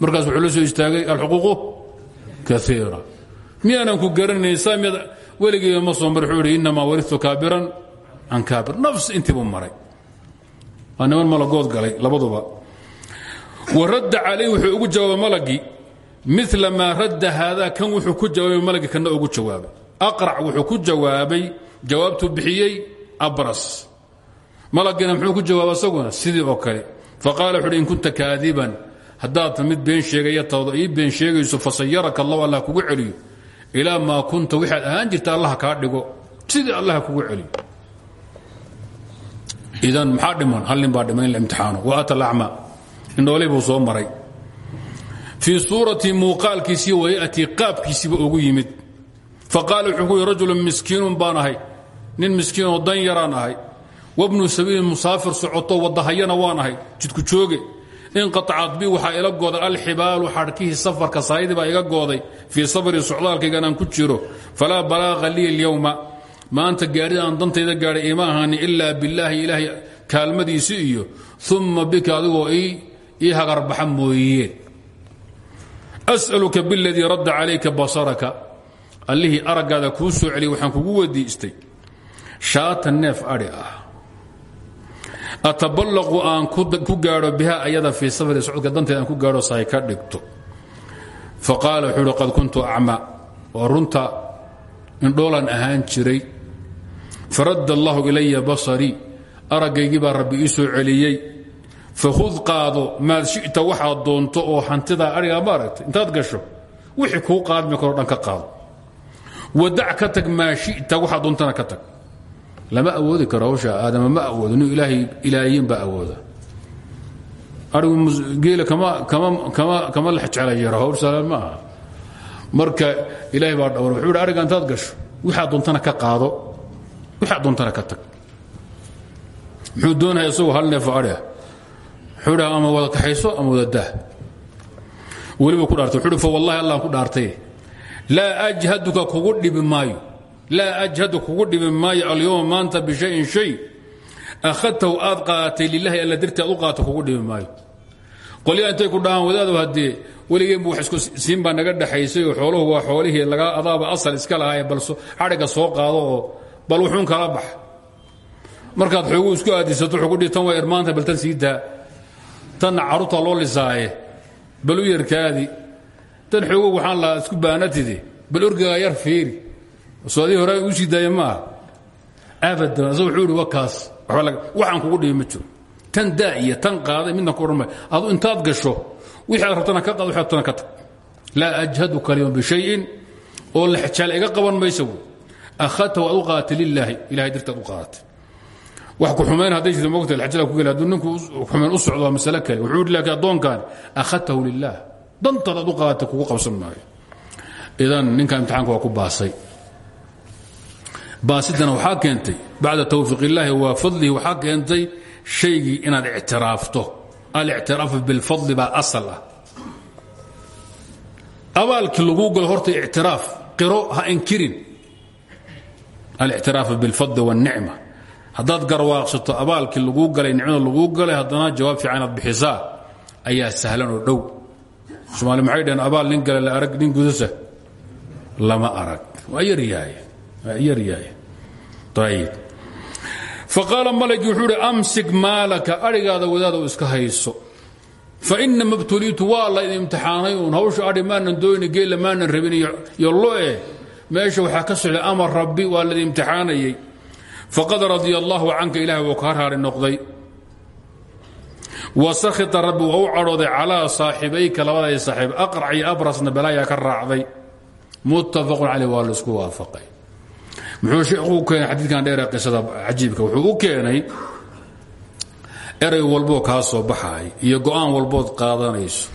Markaas wuxuu la soo istaagay alxuquuqu kaiira miyaanan ku garanayn saa miyaad weligiiba ma soo mar wuxuu ihi kaabiran can kaabir. Nafs intiibuu maray waa malagood galay labaduba. Wa radda wuxuu ugu jawaabay malagii mila maa radda haadaa kan wuxuu ku jawaabay malagii kana ugu jawaabay. Aqrac wuxuu ku jawaabay jawaabtuu bixiyey abras. Malagiina muxuu ku jawaaba isaguna sidii oo kale. Faqaala wuxu uhi in kunta kaadiban. Haddaad mid been sheegaya tawda been sheegayso fasayaraka allahu allah kugu celiyo. Ilaa maa kunta waxaad ahaan jirta allah kaa dhigo. Sidii allah kugu celiyo idan maxaa dhiman hal nin baa dhiman in la imtixaano. Wa ata alacma indhoolih buu soo maray. Fii suurati muuqaalkiisii wayatii qaabkiisiiba ugu yimid. Faqaala wuxuu ku yidhi rajulun miskiinun baan ahay. Nin miskiinoo dan yaraan wabnu sabiilin musaafir socoto wadahayana waan ahay. Jidku jooge. Inqaطacat bi waxaa ila gooday alxibaalu xadhkihii safarka saayidii baa iga gooday. Fii safri socdaalkaygan aan ku jiro. Falaa balaaqa liya اlyowma maanta gaadhida aan dantayda gaadhay ima ahani ilaa billaahi ilaahay kaalmadiisi iyo uma bika adigoo ii hagarbaxa mooye. As'aluka biاladii radda calayka basaraka. Allihii araggaada kuu soo celiyay waxaan kugu weydiistay. Shaata neef adhi ah. Ataballaqu aan ku gaadho biha ayada fii safari socodka danteeda aan ku gaadho saay ka dhigto. Faqaala wuxuu uhi qad kuntu acma. Waa runta indhoolan ahaan jiray faradda allahu ilaya basarii araggaygii baa rabbi ii soo celiyey. Fakhud qaado maad shita waxaad doonto oo hantidaa adhigaa ma aragtay intaad gasho wixii kuu qaadmi karoo dhan ka qaado. Wadac ka tag maa shita waxaad doontana ka tag. Lama awoodi karo hawsha aadama ma awoodo nin ilaahay ilaahiyin baa awooda. Arigu geela kama hawl saalaan ma aha. Marka ilaahay baa dhawra wuxuu hi ariga intaad waxaad doontana ka tag. Muxuu doonaya isagoo hal neefo adhiah wuxuu dhaha ama wada kaxayso ama wada daah weliba ku dhaartay wuxuu hi fa wallahi allah ku dhaartay laa ajhaduka kugu dhibi maayo laa ajhadu kugu dhibi maayo alyowma maanta bishayin shay akhadtahu aad qaaatay lilahi alla dirti aad u qaata kugu dhibi maayo. Qolyaa intay ku dhahaan wadaado haddee weligeenbu wax isku siin naga dhexaysay oo xooluhu waa xoolihii laga adaaba asal iska lahaaye bal xadhigga soo qaado bal wuxuun kala bax. Markaad xoogu isku aadisato dhihi tan waa irmaanta bal tan sii daa. Tanna loo lisaaye bal u yarkaadi tan xoogo waxaan lahaa isku baanatide bal orgagaa yar fiiri. Soo adii hore u sii daaya maaha. Abadan asag wuxuu waxaan kugu dhibi ma tan daa tan qaaday midna ku adu intaad gasho wixii rabtana ka qaad wixi rabtana ka tag. Laa ajhaduka alyawm bishayin oo lexjaal iga qaban maysa akhadtahu aad u qaadatay lilaahi ilahay dirtaad u qaadatay wax ku xumayn hadday jirto mogta lexjaal ku geli hadduu ninku xumayn u socdo waa masale kale wuxuu yidhi laakiin addoonkan akhadtahu lilah dantaad aad u qaadatay kugu qabsan maayo idan ninka imtixaanka waa ku baasay baasidana waxaa keentay bacda tawfiiq illaahi wa fadlihi waxaa keentay shaygii inaad ictiraafto alictiraafu bilfadli baa asal ah abaalkii laguu galo horta ictiraaf qiro ha inkirin alictiraafu bilfadli wاlnicma haddaad garwaaqsato abaalkii laguu galay nicmada laguu galay haddana jawaab fiican inaad bixisaa ayaa sahlan oo dhow somaali maxay dhaheen abaal nin gale la arag nin gudasa lama arag waa yaryahay waa yaryahay ayib faqaala malgii wuxuu uhi amsik maalaka adhigaada wadaada iska hayso fainama btuliitu waa la idin imtixaanay uun hawsha adhi maanan dooyni geella maanan rabin iyo loe meesha waxaa ka socday amar rabbi waa laidin imtixaanayey. Faqad radia allaahu canka ilaah wuu kaa raari noqday. Wa sakhita rabbi waa u cadhooday calaa saaxibayka labadaay saaxiib abrasna balaayaa ka raacday. Muttafaqun caleyh waa la isku muxuu sheekhu u keenay xadiidkan qisada cajiibka wuxuu u keenay eray walboo kaa soo baxaay iyo go'aan walbood qaadanayso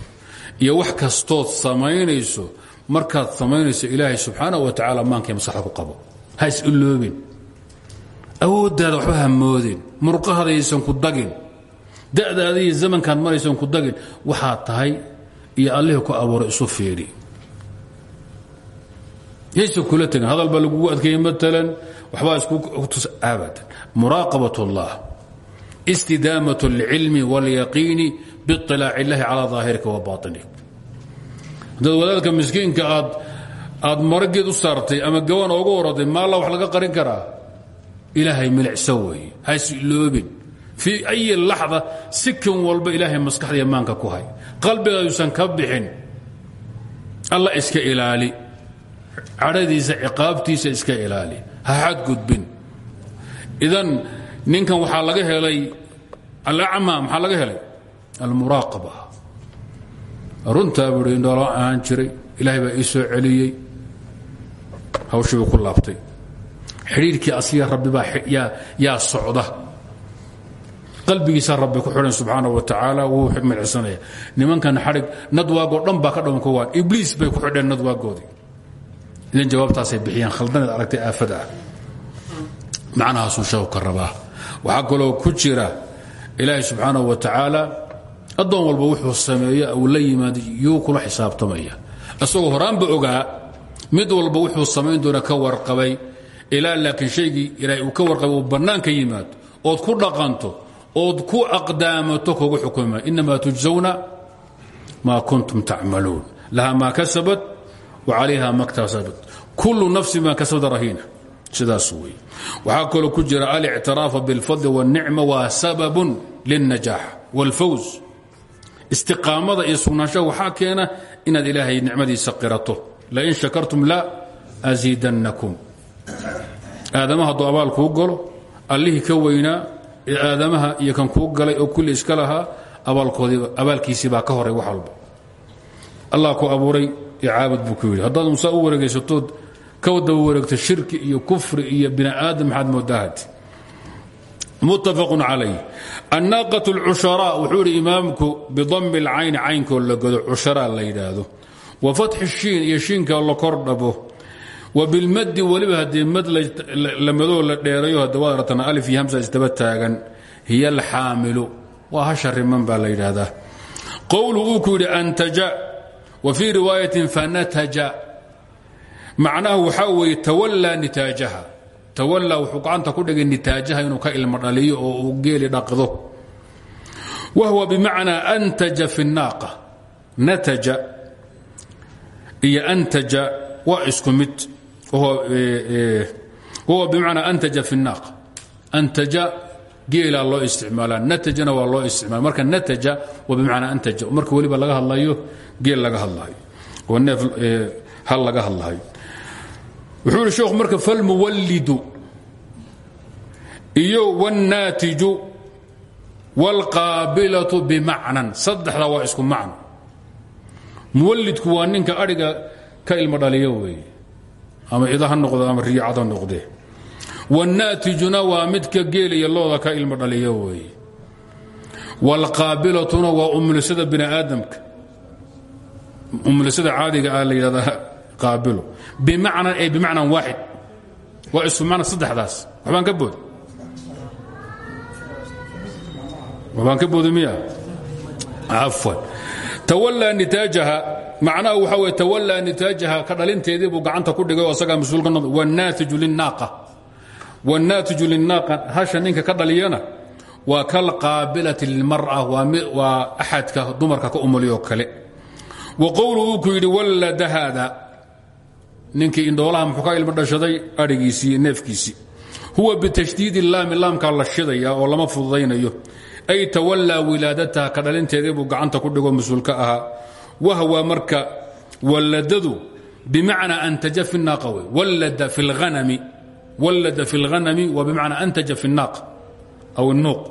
iyo wax kastood samaynayso markaad samaynayso ilaahay subxaanahu wa tacaala maankay maskaxda ku qabo ha is iloobin awooddaada waxba ha moodin murqahadaysan ku dagin da'daada iyo zamankaad maraysan ku dagin waxaad tahay iyo allihii ku abuuray isu fiidhi yaysa kula tegin hadal baa lagugu adkeeyey maalan waxbaa isku abadan muraaqabat اllah istidaamat اlcilmi wاlyaqiini biiطilaac illahi calى ظaahirika wa baطinik haddaad wadaadka miskiinka aad aad marageed u saartay ama gaban ooga oraday maalla wax laga qarin karaa? Ilaahay milicsa weeye. Hays iloobin fii ayi laxda sikan walba ilaahay maskaxda iyo maanka ku hay. Qalbigaayuusan ka bixin. Alla iska ilaali. Cadhadiisa ciqaabtiisa iska ilaali. Ha xadgudbin idan ninkan waxaa laga helay alacma maxaa laga helay? Almuraaqaba runtaa buui indhoolo ahaan jiray. Ilaahay baa ii soo celiyey. Hawshii buu ku laabtay. Xidhiirkii asiga rabbi baa yaa socda. Qalbigiisa rabbi ku xidhan subxaana wa tacaala wuu milcisanaya. Nimankan xadhig nadwaagoo dhan baa ka dhawan kowaan ibliis bay ku xidheen nadwaagoodii. Idan jawaabtaasay bixiyaan khaldaneed aragtay aafada ah. Macnahaasuu sheeku ka rabaa. Waxaa kaloo ku jira ilaahay subxaanahu wa tacaala addoon walba wuxuu sameeyo uu la yimaado yuu kula xisaabtamaya isagoo horaanba ogaa mid walba wuxuu samayn doona ka warqabay ilaa laakiin shaygii ilaahay uu ka warqabay uu bannaan ka yimaado ood ku dhaqanto ood ku aqdaamato kugu xukuma inamaa tujsawna maa kuntum tacmaluun laha maa kasabat wacalayha maktasabat kullu nafsi maa kasabada rahiina sidaas wey waxaa kaloo ku jira alictiraafa biاlfadli wاlnicma waa sababun lلnajaax wاlfawz istiqaamada iyo sugnaanshaha waxaa keena inaad ilaahay nicmadiisa qirato. Lain shakartum la asiidannakum aadamaha hadduu abaal kuu galo allihii ka weynaa ee aadamaha iyo kan kuu galay oo kulli iska lahaa abaalkiisii baa ka horay wax walba. Allah ku abuuray caabud buu ku yidhi. Haddaad musaa u wareegaysatood ka wareegto shirki iyo kufri iyo bini aadam maxaad moodahad muttafaqun calayh. Annaaqat اlcusharaa wuxuu idhi imaamku bidami اlcayni caynkoo la godo cusharaa la yidhaahdo. Wa fatxi shiin iyo shiinka la kor dhabo. Wa bilmaddi weliba haddii mad la madoo la dheerayo hadda waad aragtana alif iyo hamsa isdaba taagan hiya alxaamilu. Waa hasha riman baa la yidhaahdaa. Qowlu uu ku yidhi antaja. Wa fii riwaayatin fanataja. Macnaha waxaa weeye tawallaa nitaajaha tawalla wuxuu gacanta ku dhigay nitaajaha inuu ka ilmo dhaliyo oo uu geeli dhaqido wa huwa bimacnaa antaja fi naaqa nataja iyo antaja waa isku mid. Wahuwa e, e, antaja fi naaqa antaja geelaa loo isticmaalaa. Natajana waa loo isticmaala marka nataja waa bimacnaa antaja. Marka weliba laga hadlayo geel laga hadlayo oo neef e, hal laga hadlayo wuxuu ihi sheekhu marka falmuwallidu iyo wاnnaatiju wاlqaabilatu bimacnan saddexdaa waa isku macno muwallidku waa ninka adhiga ka ilmo dhaliyo weeye ama ida ha noqdo ama riyacad ha noqdee wاnnaatijuna waa midka geeliya looda ka ilmo dhaliyo weeye wاlqaabilatuna waa umlisada bini aadamka umlisada caadiga ah la yidhahdaa aabilo bimacnan ee bimacnan waaxid. Waa isu macna saddexdaas ka bood waxbaan ka boodo miya cafwan. Nitaajaha macnaha waxaa weye tawallaa nitaajaha ka dhalinteedii buu gacanta ku dhigay oo asagaa mas'uulka noqda wanaatiju linaaqa. Wanaatiju linnaaqa hasha ninka ka dhaliyana waa kal qaabilati lilmar'a waa axadka dumarka ka umuliyoo kale. Wa qowlu uu ku yidhi walladahaada ninkii indhoolaha muxuu ka ilmo dhashaday adhigiisii neefkiisii. Huwa bitashdiidi laami laamkaa la shidaya oo lama fududaynayo. Ay tawallaa wilaadataha ka dhalinteedii buu gacanta ku dhigo mas'uulka ahaa. Wahwa marka walladadu bimacnaa antaja fi naaqa wey. Wallada fi lhanami waa bimacnaa antaja fi naaq aw nuuq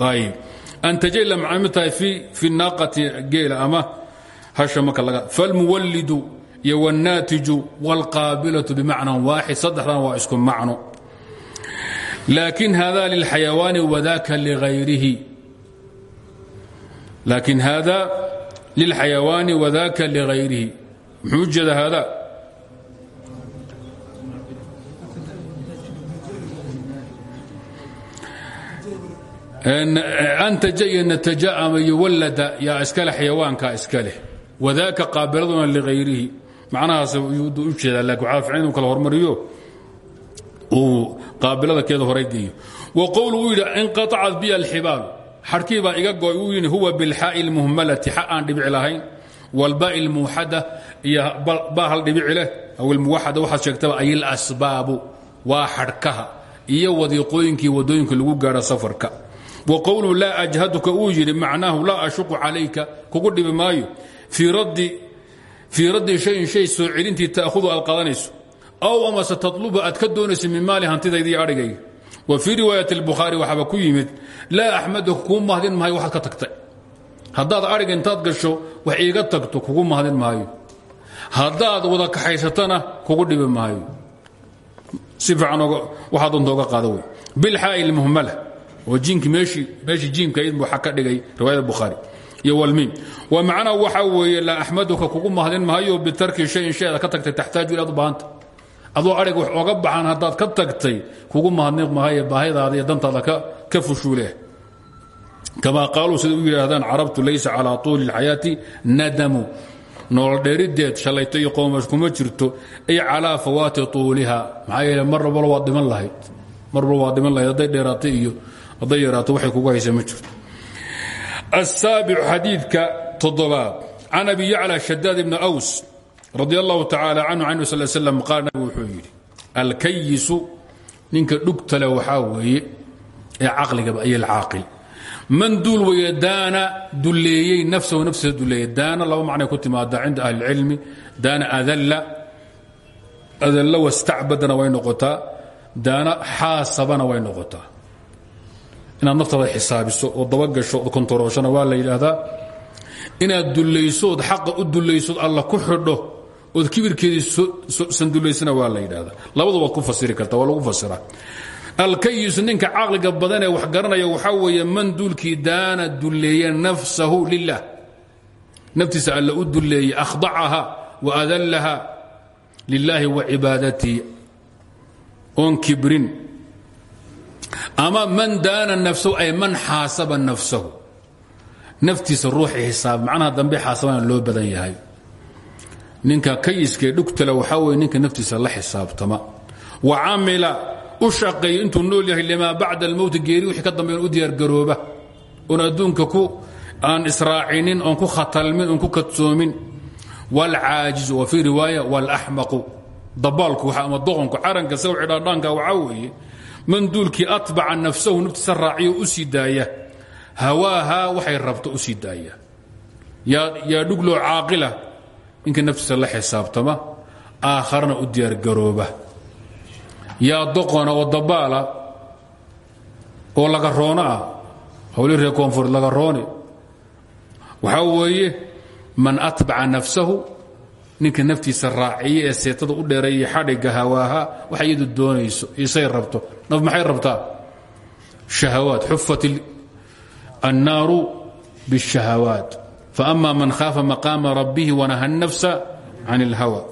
ayib antajay la macamid tahay fi naaqati geela ama hasha marka laga falmuwallidu iyo wاnnaatiju wاlqaabilatu bimacnan waaxid saddexdan waa isku macno. Laakin hada lilxayawaani wadaka liayrihi laakin hada lilxayawaani wadaka ligayrihi. Muxuu jeeda hada antaja iyo nataja ama iyo wallada yaa iskale xayawaanka iska leh. Wadaaka qaabiladuna liayrihi macnahaas u jeedaa lakin waxaa fican inuu kala hormariyo uu qaabilada keeda horay geeyo wa qowlu uu yidhi inqaطacat bi alxibaalu xadhkii baa iga goy uu yidhi huwa bilxaa'i اlmuhmalati xa aan dhibici lahayn wاlba'i اlmuuxada iyo baa hal dhibici leh aw ilmuwaxada waxaad sheegtaba ay ilasbaabu waa xadhkaha iyo wadiiqooyinkii wadooyinka lagu gaadho safarka wa qowluhu laa ajhaduka uu yidhi macnaahu laa ashuqu calayka kugu dhibi maayo fii raddi shayin shay soo celintii ta'hudu aad qadanayso aw amase tatluba aad ka doonayso min maali hantidaydii adhigayga wa fii riwaayat اlbukhaari waxaaba ku yimid laa axmaduka kuu mahdin maayo waxaad ka tagtay. Haddaad adhiga intaad gasho wax iiga tagto kugu mahdin maayo. Haddaad wada kaxaysatana kugu dhibi maayo. Si fiican waxaa doonta oga qaada wey. Bilxaa'i اlmuhmala oo jiinki meeshii jiimka id buu ka dhigay riwaayada bukhaari iyo walmiim wa macnaa waxaa weeye laa axmaduka kugu mahdin maayo bitarki shayin shayada ka tagtay taxtaaju inaad u baahanta adhig wax oga baxan haddaad ka tagtay kugu mahadniq mahaye baahidaada iyo dantaada ka fushuuleh. Kamaa qaaluu siday u yidhaahdaan carabtu laysa calaa tuuli اlxayaati nadamu. Nool dheerideed shalayto iyo qoomash kuma jirto ay calaa fawaati tuuliha maxaa mar walbala waad lahayd. Mar walba waad lahayd hadday dheeraato iyo hadday waxay kugu haysa ma الsaaبع xadiidka toddobaad can abi yaclى shadaad ibn أws radi allahu tacaalى canhu can sal slam qaal nabig wuxuu yidhi alkayisu ninka dhugtale waxaa weeye ee caqligaba ay alcaaqil man duul weeye daana duleeyey nafsahu nafsiisa duleeyey daana laba macnay ku timaada cinda ahli اlcilmi daana adalla adalla wastacbadana way noqotaa daana xaasabana way noqotaa inaad naftaada xisaabiso oo dabagasho ood kontarooshana waa la yidhaahdaa inaad dulaysood xaqa u dulaysood alla ku xidho ood kibirkeedii sandullaysana waa la yidhahdaa labadu ku fasiri karta waa lagu fasiraa alkayis ninka caqliga badanee wax garanaya waxaa weeye man duulkii daana dulleeye nafsahu lilah naftiisa alla u dulleeyey akhdacaha wa adallaha lilaahi wa cibaadatii oon kibrin ama man daana nafsahu ay man xaasaba nafsahu. Naftiisa ruuxi xisaab macnaha dambe xaasabana loo badan yahay. Ninka kayiskee dhugtala waxaa weye ninka naftiisa la xisaabtama. Wa camila u shaqeeya nool yahay limaa bacda almowti geeri wixii ka dambeyn u diyaargarooba oon adduunka ku aan israacinin oon ku khatalmin oon ku kadsoomin. Wاlcaajizu wa fii riwaaya wاlaxmaqu dabaalku ama doqonku caranka saw cidhaadhaanka waxaa weeye man duulkii atbaca nafsahu naftiisa raaciyo u sii daaya. Hawaahaa waxay rabto u sii daaya. Yaa dhugloo caaqila ninka naftiisa la xisaabtama aakharna u diyaargarooba yaa doqona oo dabaala oo laga roono ah hawli reer koonfur laga roone waxaa weeye man atbaca nafsahu ninka naftiisa raaciya ee seetada u dheeray iyo xadhiga hawaaha waxa iyadu doonayso isay rabto. Naf maxay rabtaa? Shahawaat xufat annaaru biاshahawaat faama man khaafa maqaama rabbihi wanaha nafsa can اlhawa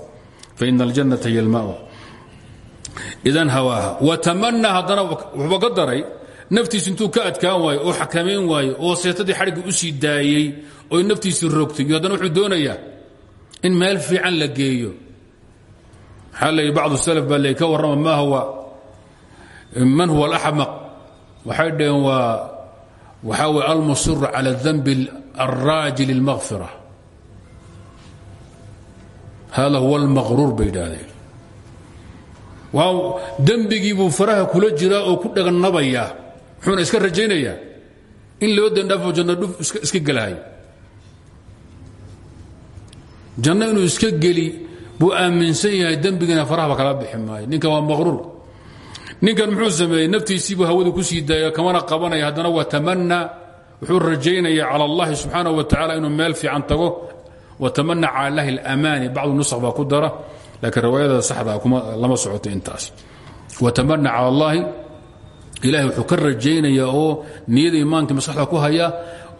faina aljannata hiy lmawa idan hawaaha watamana haddana waxba ka daray naftiis intuu ka adkaan waayo oo xakamayn waayo oo seetadii xadhigga u sii daayey oo naftiisii rogtay iyo wuxuu doonayaa in meel fiican la geeyo. Waxaa la bacdu salaf baa ka warrama ma huwa man huwa alaxmaq waxay dhaheen waa waxaa weye almusir cala danbi alraajil اlmaqfira hada huwa almaqruur bay idhaahdeen dembigii buu faraha kula jiraa oo ku dhagannabayaa muxuuna iska rajaynayaa. In loo dandhaafo janno iska gelahayo janno inuu iska geli buu aaminsan yahay dembigiina farahaba kala bixi maayo. Ninkan waa maqruur. Ninkan muxuu sameeyey? Naftiisiibuu hawada ku sii daaya kamana qabanaya. Haddana waa tamanna wuxuu rajaynaya cala allahi subxaanaه wa tacala inuu meel fiican tago. Watamana cala allahi اlamaani bacdu nusakh baa ku dara laakiin riwaayada saxda lama socoto intaas. Watamana cala allahi ilahay wuxuu ka rajaynaya oo niyada imaanka maskaxda ku haya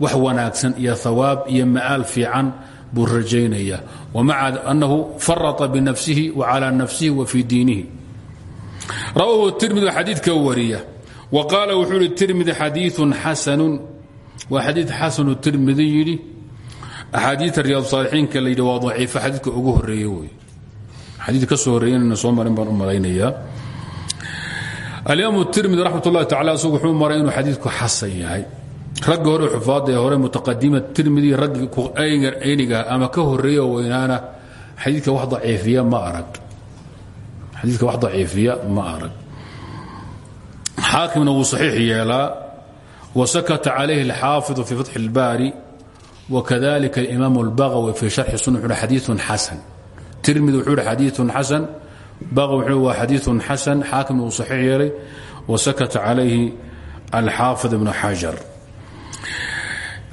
wax wanaagsan iyo hawaab iyo ma'aal fiican buu rajaynaya wmaca annahu farata binafsihi wa cala nafsihi wa fii diinihi. Rawahu tirmidi xadiidka wariya. Wa qaala wuxuu ihi tirmidi xadiiun xasanu waa xadii xasanu tirmidi yidhi. Axaadiita riyaad saalixiinka la yidhi waa daciifo xadiidka ugu horeeye wey xadiid ka soo horreeya inayna soo marin baan u malaynayaa. Alimaam tirmidi raxmat ullahi tacala isagu wuxuu maray inuu yahay ragga hore xufaadda ee hore mutaqadima tirmidi raggii ayniga ama ka horreeya oo weynaana xadiidka wax daciifiya ma arag. Xadiidka wax daciifiya ma arag. Xaakimna wuu saxiix yeelaa. Wasakata calayhi alxaafidu fii fatxi اlbaari wakadalika alimaam اlbagawi fii sharxi sunna wuxu uhi xadiiun tirmidi wuxuu ihi xadiiun xasan wuxuu waa xadiiun xasan wuu saxiix yeelay. Wasakata calayhi alxaafid ibnu xajar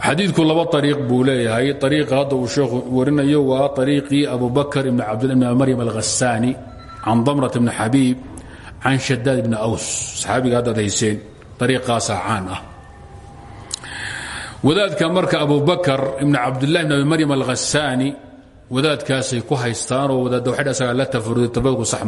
xadiidku laba ariiq buu leeyahay. Ariiqa uu sheekhu warinayo waa ariiqii abu bakr ibn cabdillah ibn maryam alghasaani can damrat ibni xabiib can shadaad ibni aws. Saxaabiga haddaad hayseen ariiqaasaa caan ah. Wadaadka marka abu bakr ibn cabdillahi ibn abi maryam alghasaani wadaadkaasay ku haystaanoo wadaadda waxay asagaa la tafaruday tabadku sax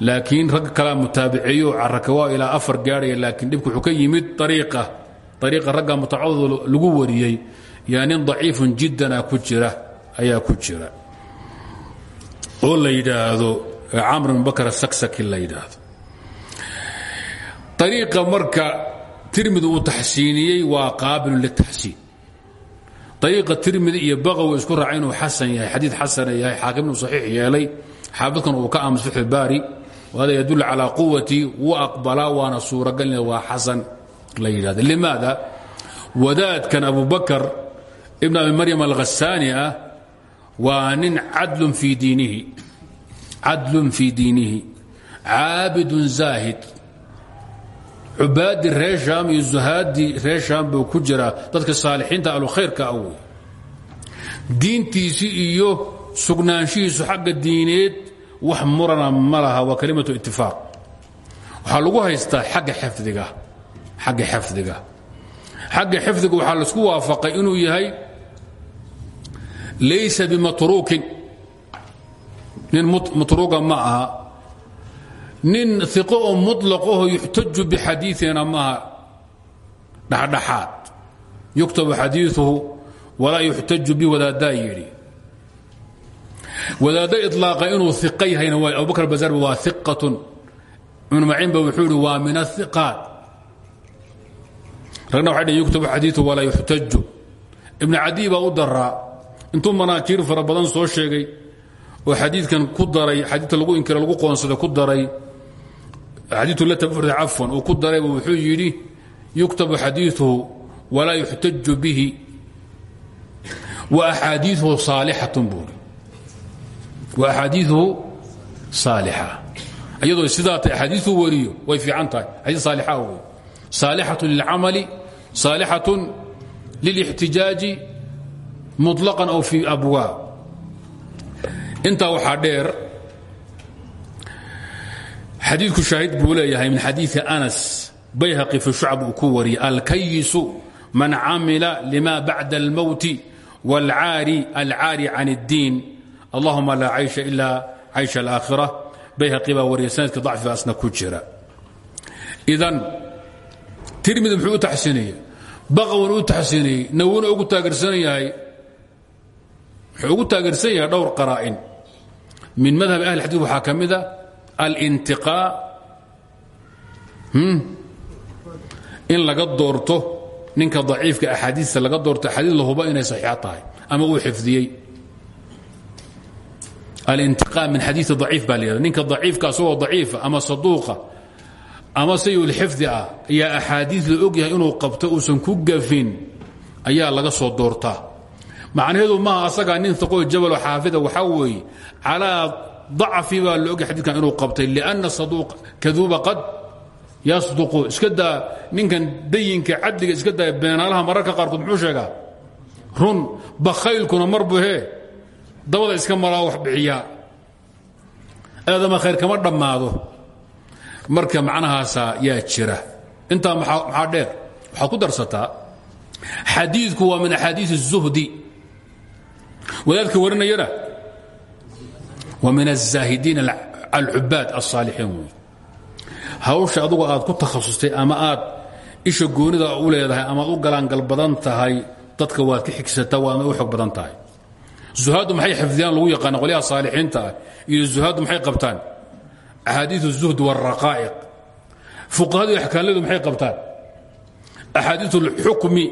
laakiin rag kalaa mutaabiceeyo carakawaa ilaa afar gaadhaya laakiin dhibku wuxuu ka ariiqa ragga mutacadud lagu wariyey yaa nin daciifun jiddana ku jira ayaa ku jira. Oo la yidhaahdo camr ibn bakr asaksaki la yidhaahdo. Ariiqa marka tirmidi uu taxsiiniyey waa qaabilun litaxsiin. Ariiqa tirmidi iyo baqawi isku raaca inuu xasan yahay xadiid xasana yahay xaakimna uu saxiix yeelay xaafidkan uu ka aamus fatxu baari wahada yadul calaa quwatii wuu aqbalaa waana suuragalina waa xasan limaada wadaadkan abu bakr ibn abi maryam alghasaani ah waa nin cadlun fii diinihi caabidun zaahid. Cubaadii reer shaam iyo zuhaadii reer shaam buu ku jiraa dadka saalixiinta ahlukhayrka ah wey. Diintiisii iyo sugnaanshihiisu xagga diineed wax murana ma laha waa kalimatu itifaaq waxaa lagu haystaa xagga xifdiga xagga xifdiga xagga xifdiga waxaa la isku waafaqay inuu yahay laysa bimatruukin. Nin matruuga ma nin iqo oo muطlaqaho yuxtaju bixadiiina maaha dhexdhexaad yuktabu xadiiuhu walaa yuxtaju bi wadaaddaa yidhi. Wadaaddo iطlaaqa inuu iqa yahayna abubakr bazaarba waa iqatun ibnu maciinba wuxuu ihi waa min aiqaat ragna dhn yuktabu xadiiu walaa yuxtaju ibnu cadiy baa u daraa intuu manaajiir soo sheegay oo xadiikan ku daray xadiita lagu inkira lagu qoonsada ku daray xadiiu la tabfurda cafwan uu ku darayba wuxuu yidhi yuktabu xadiiuhu walaa yuxtaju bihi wa axaadiiuhu saalixatun buuri wa axaadiiuhu saalixa. Iyadoo sidaa tay axaadiiuu wariyo way fiican tahay xadii saalixa wey saalixatun lilcamali saalixatun lilاxtijaaji muطlaqan aw fii abwaab intaa waxaa dheer xadiidku shaahid buu leeyahay min xadiiثi anas bayhaqi fi shucab uu ku wariyay alkayisu man camila lima bacda اlmowti wاlcaari alcaari can اddiin allahuma laa caysha ila caysha اlaakhira bayhaqi baa wariya sanadka dacfigaasna ku jira idan tirmidi muxuu u taxsiiniyey baqawan u taxsiiniyey nawina ugu taageersan yahay wuxuu ugu taageersan yahay dhowr qaraa'in. Min madhabi ahli xadiid waxaa ka mida alintiqaa in laga doorto ninka daciifka axaadiista laga doorto axaadiis la huba inay saxiixa tahay ama uu xifdiyey. Alintiqaa min xadiii daciif baa la yihahda ninka daciifka asagoo daciifa ama saduuqa ama sayulxifdi ah ayaa axaadiis la ogyahay inuu qabto uusan ku gafin ayaa laga soo doortaa. Macnaheedu maaha asagaa nin aqoo jabalo xaafida waxaa weeye calaa dacfi baa la ogyahay xadidkan inuu qabtay lianna saduuq kaduuba qad yasduqu. Iska ninkan dayinka cadliga iska daa beenaalaha mararka qaarkood muxuu sheegaa? Run bakhaylkuna marbu hee dabada iska maraa wax bixiyaa. Aadama khayr kama dhammaado marka macnahaasaa yaa jira intaa maxaa dheer waxaad ku darsataa xadiidku waa min axaadiis الzuhdi wadaadka warinayana waa min الzaahidiin alcubaad الصaalixiin wey hawsha adugu aad ku takhasustay ama aad isha goonida u leedahay amaad u galaangal badan tahay dadka waad ka xigsataa waadna u xog badan tahay zuhaaddu maxay xifdiyaan lagu yaqaana qolyaha saalixiinta ah iyo zuhaaddu maxay qabtaan axaadiiu الzuhd wاlraqaa'iq fuqahadu axkaanladu maxay qabtaan axaadiiu اlxukmi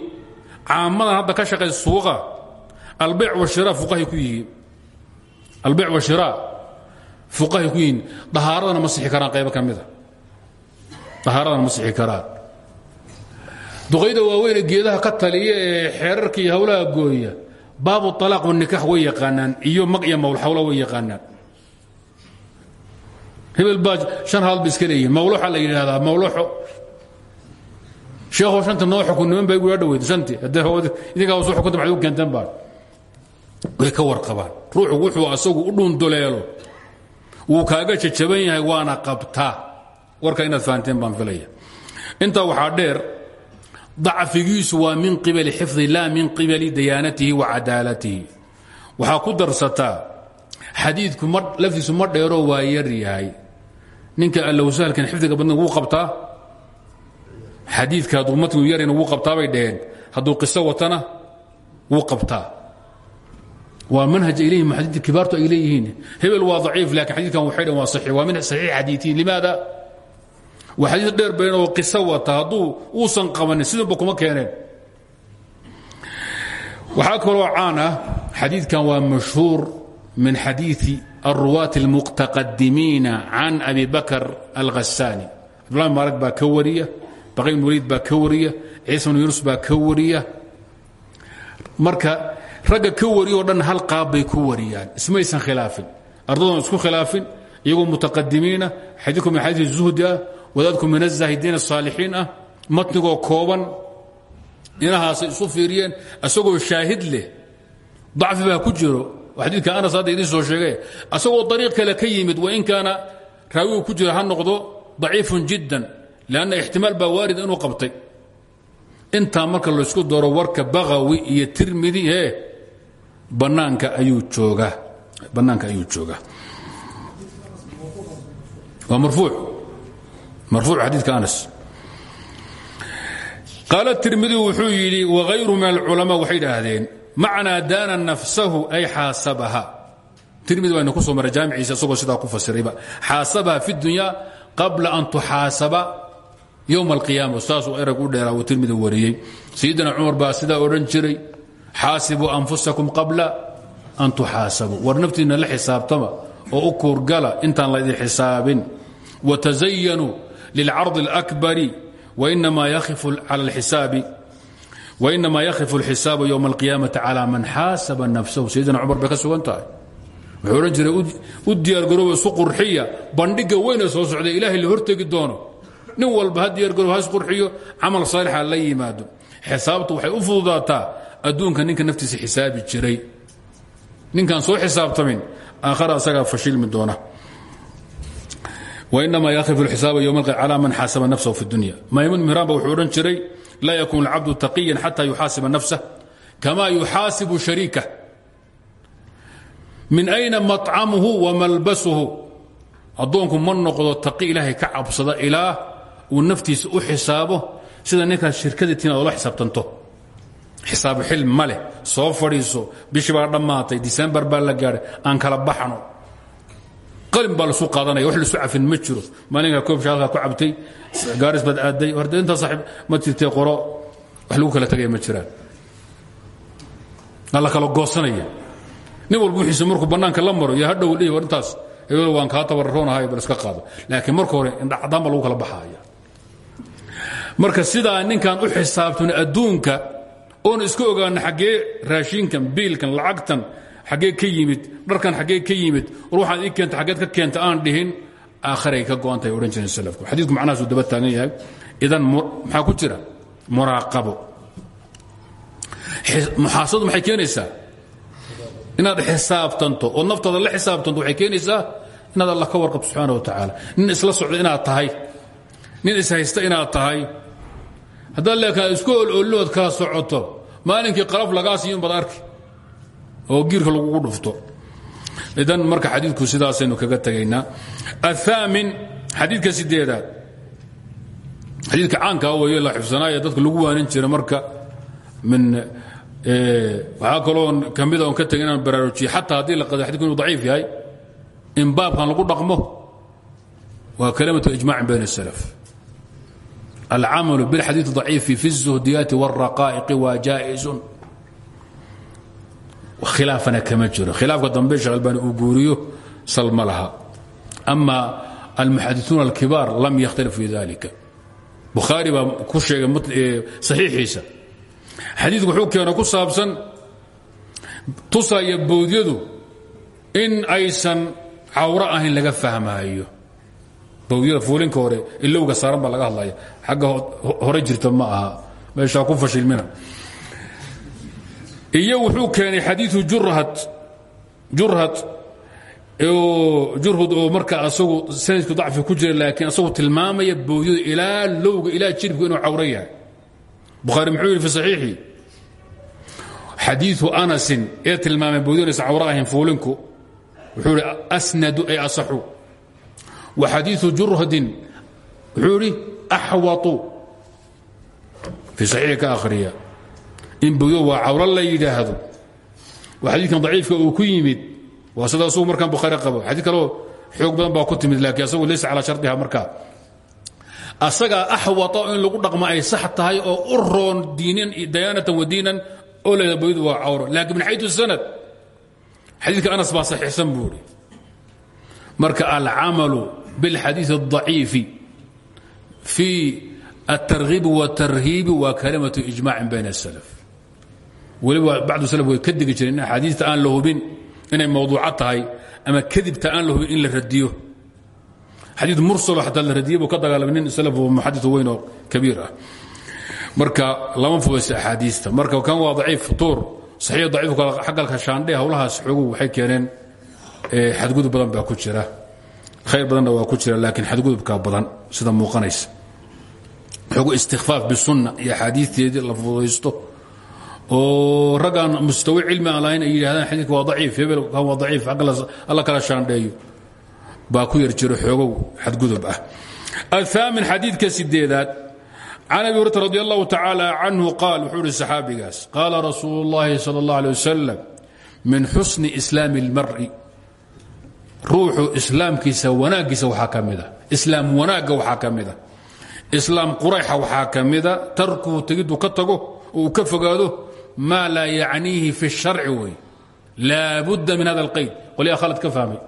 caamadan hadda ka shaqay suuqa albayc washira fuqahay ku yihiin albayc washira fuqahay ku yihiin dahaaradana ma sixi karaan qaybo ka mida dahaaradana ma sixi karaan duqayda waaweyne geedaha ka taliya ee xeerarka iyo hawlaha gooya baabu alaaq wanikax way yaqaanaan iyo mag iyo mawlxawla way yaqaanaan hebel baa an haal ba iska leeyihiin mawluxa la yidhaahdaa mawluxo sheekhow shanta noo xukun niman bay gula dhaweyd shanti idinkaa soo xukunta maxay u keenteen baan way ka warqabaan. Ruuxu wuxuu asagu u dhunduleelo wuu kaaga jajaban yahay waana qabtaa warka inaad fahanteen baan filaya intaa waxaa dheer dacfigiisu waa min qibali xifdi laa min qibali dayaanatihi wa cadaalatihi. Waxaa ku darsataa xadiidku laftiisu ma dheeroo waa yar yahay ninka allowsahalkan xifdiga badna wuu qabtaa? Xadiidka hadduu matnigu yarayna wuu qabtaabay dhaheen. Hadduu qiso watana wuu qabtaa. Waa manhaj ay leeyihiin muxadiidka kibaartu ay leeyihiin. Hebel waa daciif laakiin xadiidkan waxay dhaheen waa saxiix. Waa min saxiix xadiitiin limaada? Waa xadiis dheer badan oo qiso wata. Hadduu uusan qabanin sidunba kuma keeneen. Waxaa kaloo caan ah xadiidkan waa mashhuur min xadiiثi الruwaaة الmuqتaqadimiina can abi bakr alghasani cabdullah maalig baa ka wariya baqi bn waliid baa ka wariya ciisa bn yunus baa ka wariya marka ragga ka wariya o dhan hal qaab bay ku wariyaan ismaysan khilaafin ardadoon isku khilaafin iyagoo mutaqadimiina xadiidku min xadiiث الzuhdi ah wadaadku min الzaahidiin الصaalixiin ah matnigoo kooban inahaasay isu fiiriyeen isagoo shaahid leh dacfi baa ku jiro xadiidka anas hadda idiin soo sheege asagoo dariiq kale ka yimid wain kaana raawigu ku jira ha noqdo daciifun jiddan lanna ixtimaal baa waarid inuu qabtay. Intaa marka laysku daro warka bakawi iyo tirmidi e bannaanka ayuu joogaa bannaanka ayuu joogaa waa marfuuc. Marfuuc xadiidka anas. Qaala tirmidi wuxuu yidhi wagayru min alculamaa waxay idhaahdeen macnaa daana nafsahu ay xaasabaha. Tirmidi baynu ku soo maray jaamiciisa isagoo sidaa ku fasirayba xaasabaha fi dunya qabla an tuxaasaba yowma alqiyaama saasuu erag u dheeraa uu tirmidi wariyey. Sayidina cumar baa sidaa odhan jiray xaasibuu anfusakum qabla an tuxaasabuu war naftiinna la xisaabtama oo u kuurgala intaan laydin xisaabin. Watazayanuu lilcardi اlakbari wainamaa yakhifu اlxisaabu ywma اlqiyaamati calى man xaasaba nafsahu sayidina cumar bay ka sugan tahay wuxuu odhan jiray u diyaargarooba isu qurxiya bandhigga weyne soo socday ilaahay la hortegi doono nin walba ha diyaargaroob ha isqurxiyo camal saalixa la yimaado xisaabtu waxay u fududaataa adduunka ninka naftiisa xisaabi jiray ninkaan soo xisaabtamin aakhara asagaa fashilmi doona wainamaa yakhifu xisaaba ywma calى man xaasaba nafsahu fi dunya maymuun mihran ba wuxuu odhan jiray laa yakun اlcabdu taqiyan xata yuxaasiba nafsah kama yuxaasibu shariikah min ayna maطcamuhu wamalbasuhu addoonku ma noqdo taqi ilaahay ka cabsada ilaa uu naftiisa u xisaabo sida ninkaad shirkadatiin ad ola xisaabtanto xisaabu xil ma leh soo fadhiiso bishii baa dhammaatay disembar baa la gaadhay aan kala baxno qalin baa lasu qaadanaya wax lasu cafin ma jiro. Maalinkaa koob shaalkaa ku cabtay gaaris baad aaday horde intaa saaxiib ma jirtee qoro wax lagu kala tagaya ma jiraan. Waa la kala goosanaya. Nin walba wixiisa markuu bannaanka la maro iyo hadhow dhihi war intaas hebel waan kaa tabarroonahay bal iska qaado. Laakiin marka hore indhacadaan baa lagu kala baxaaya. Marka sidaa ninkaan u xisaabtuna adduunka oon iska ogaano xaggee raashinkan biilkan lacagtan xaggee ka yimid dharkan xaggee ka yimid war waxaad ii keenta xaggeed ka keenta aan dhihin aakhiray ka go'antahay odhan jireen salafku. Xadiidku macnahaasuu daba taagan yahay. Idan maxaa ku jira? Muraaqabo. Muxaasadu maxay keenaysaa? Inaad xisaabtanto oo naftaada la xisaabtanto waxay keenaysaa inaad allah ka warqabto subxaana wa tacaala. Nin isla socda inaad tahay nin ishaysta inaad tahay. Haddaad leekaa isku olollood kala socoto maalinkii qalaf lagaa siiyun baad arki oo giirka lagugu dhufto idan marka xadiidku sidaasaynu kaga tegaynaa aلثaamin xadiidka sideedaad xadiidka caankaa weeye la xifsanaaye dadka lagu waanin jira marka min waxaa kaloo kamida on ka tegay inaan baraarujiye xataa haddii la qado xadidku inuu daciif yahay in baabkan lagu dhaqmo waa kalimatu ijmacin bayn الsalaf alcamalu biاlxadiiث ضaciifi fi الzuhdiyaati wالraqaa'iqi waa jaaئisun khilaafana kama jiro. Khilaafka dambe sheekh albani uu guuriyo sal ma laha. Ama almuxadisuuna alkibaar lam yakhtalif fi dalika bukhaari baa ku sheegay saxiixiisa. Xadiidku wuxuu keena ku saabsan tusa iyo bowdyadu in aysan cawro ahayn laga fahmaayo. Bowdyada fuulinka hore ilowga saaran baa laga hadlaya. Xagga hore jirta ma aha. Meeshaa ku fashilmina iyo wuxuu keenay xadiiu jurhad jurhud oo marka asagu sanadku dacfi ku jira laakiin asagu tilmaamaya boodyadu ilaa lowga ilaa jiribku inuu cawro yahay. Bukhaari fi saxiixi xadiiu anasin ee tilmaamay boodyadu inaysan cawro ahayn fuulinku wuxuu idhi asnadu ay asaxu. Wa xadiiu jurhadin wuxuu idhi in bogyo waa cawro la yidhaahdo waa xadiidkan daciifka uu ku yimid waa sida asugu markaan bukhaari qabo xadiid kaleo xoog badan baa ku timid laakiin asagu laysa calaa shardiha markaa asagaa axwata in lagu dhaqmo ay sax tahay oo u roon diinan dayaanatan wa diinan oo leeda boydu waa cawro laakiin min xayu sanad xadiidka anas baa saxiixsan buu idhi marka alcamalu biاlxadiiث الضaciifi fii الtarhiib والtarhiibi waa kalimatu ijmacin bayn الslf weliba bacdu way ka degi jireen in axaadiista aan la hubin inay mawduuca tahay ama kadibta aan la hubin in la radiyo. Xadii mursalo xataa la radiyey buu ka dagaalamay nin slf muxadis weyn oo kabiir ah. Marka lama fudaysto axaadiista. Marka kan waa daciif futuur. Saxiix daciifka xaggalka shaandhe howlahaas xoogu waxay keeneen xadgudub badan baa ku jira. Khayr badanna waa ku jira laakiin xadgudubka badan sida muuqanaysa. Xoogu istikfaaf bisunna iyo axaadiisteedii la fudaysto oo raggaan mustawi cilmi aan lahayn ay yidhahdaan xadiidka waa daciif hebel kan waa daciif alla kala shaandheeyo baa ku yar jiro xoogow xadgudub ah aلثaamin xadiidka sideedaad can abi hurata radi allahu tacaala canhu qaal wuxuu ihi saxaabigaas qaala rasuulu اllahi salى اllah alيه wasalam min xusni islaami اlmari ruuxu islaamkiisa wanaaggiisa waxaa ka mida islaam wanaagga waxaa ka mida islaam qurayxa waxaa ka mida tarkuhu tegiduu ka tago oo uu ka fogaado maa laa yacniihi fi sharci wey. Laabudda min hada alqayd. Qolyaa khalad ka fahmay.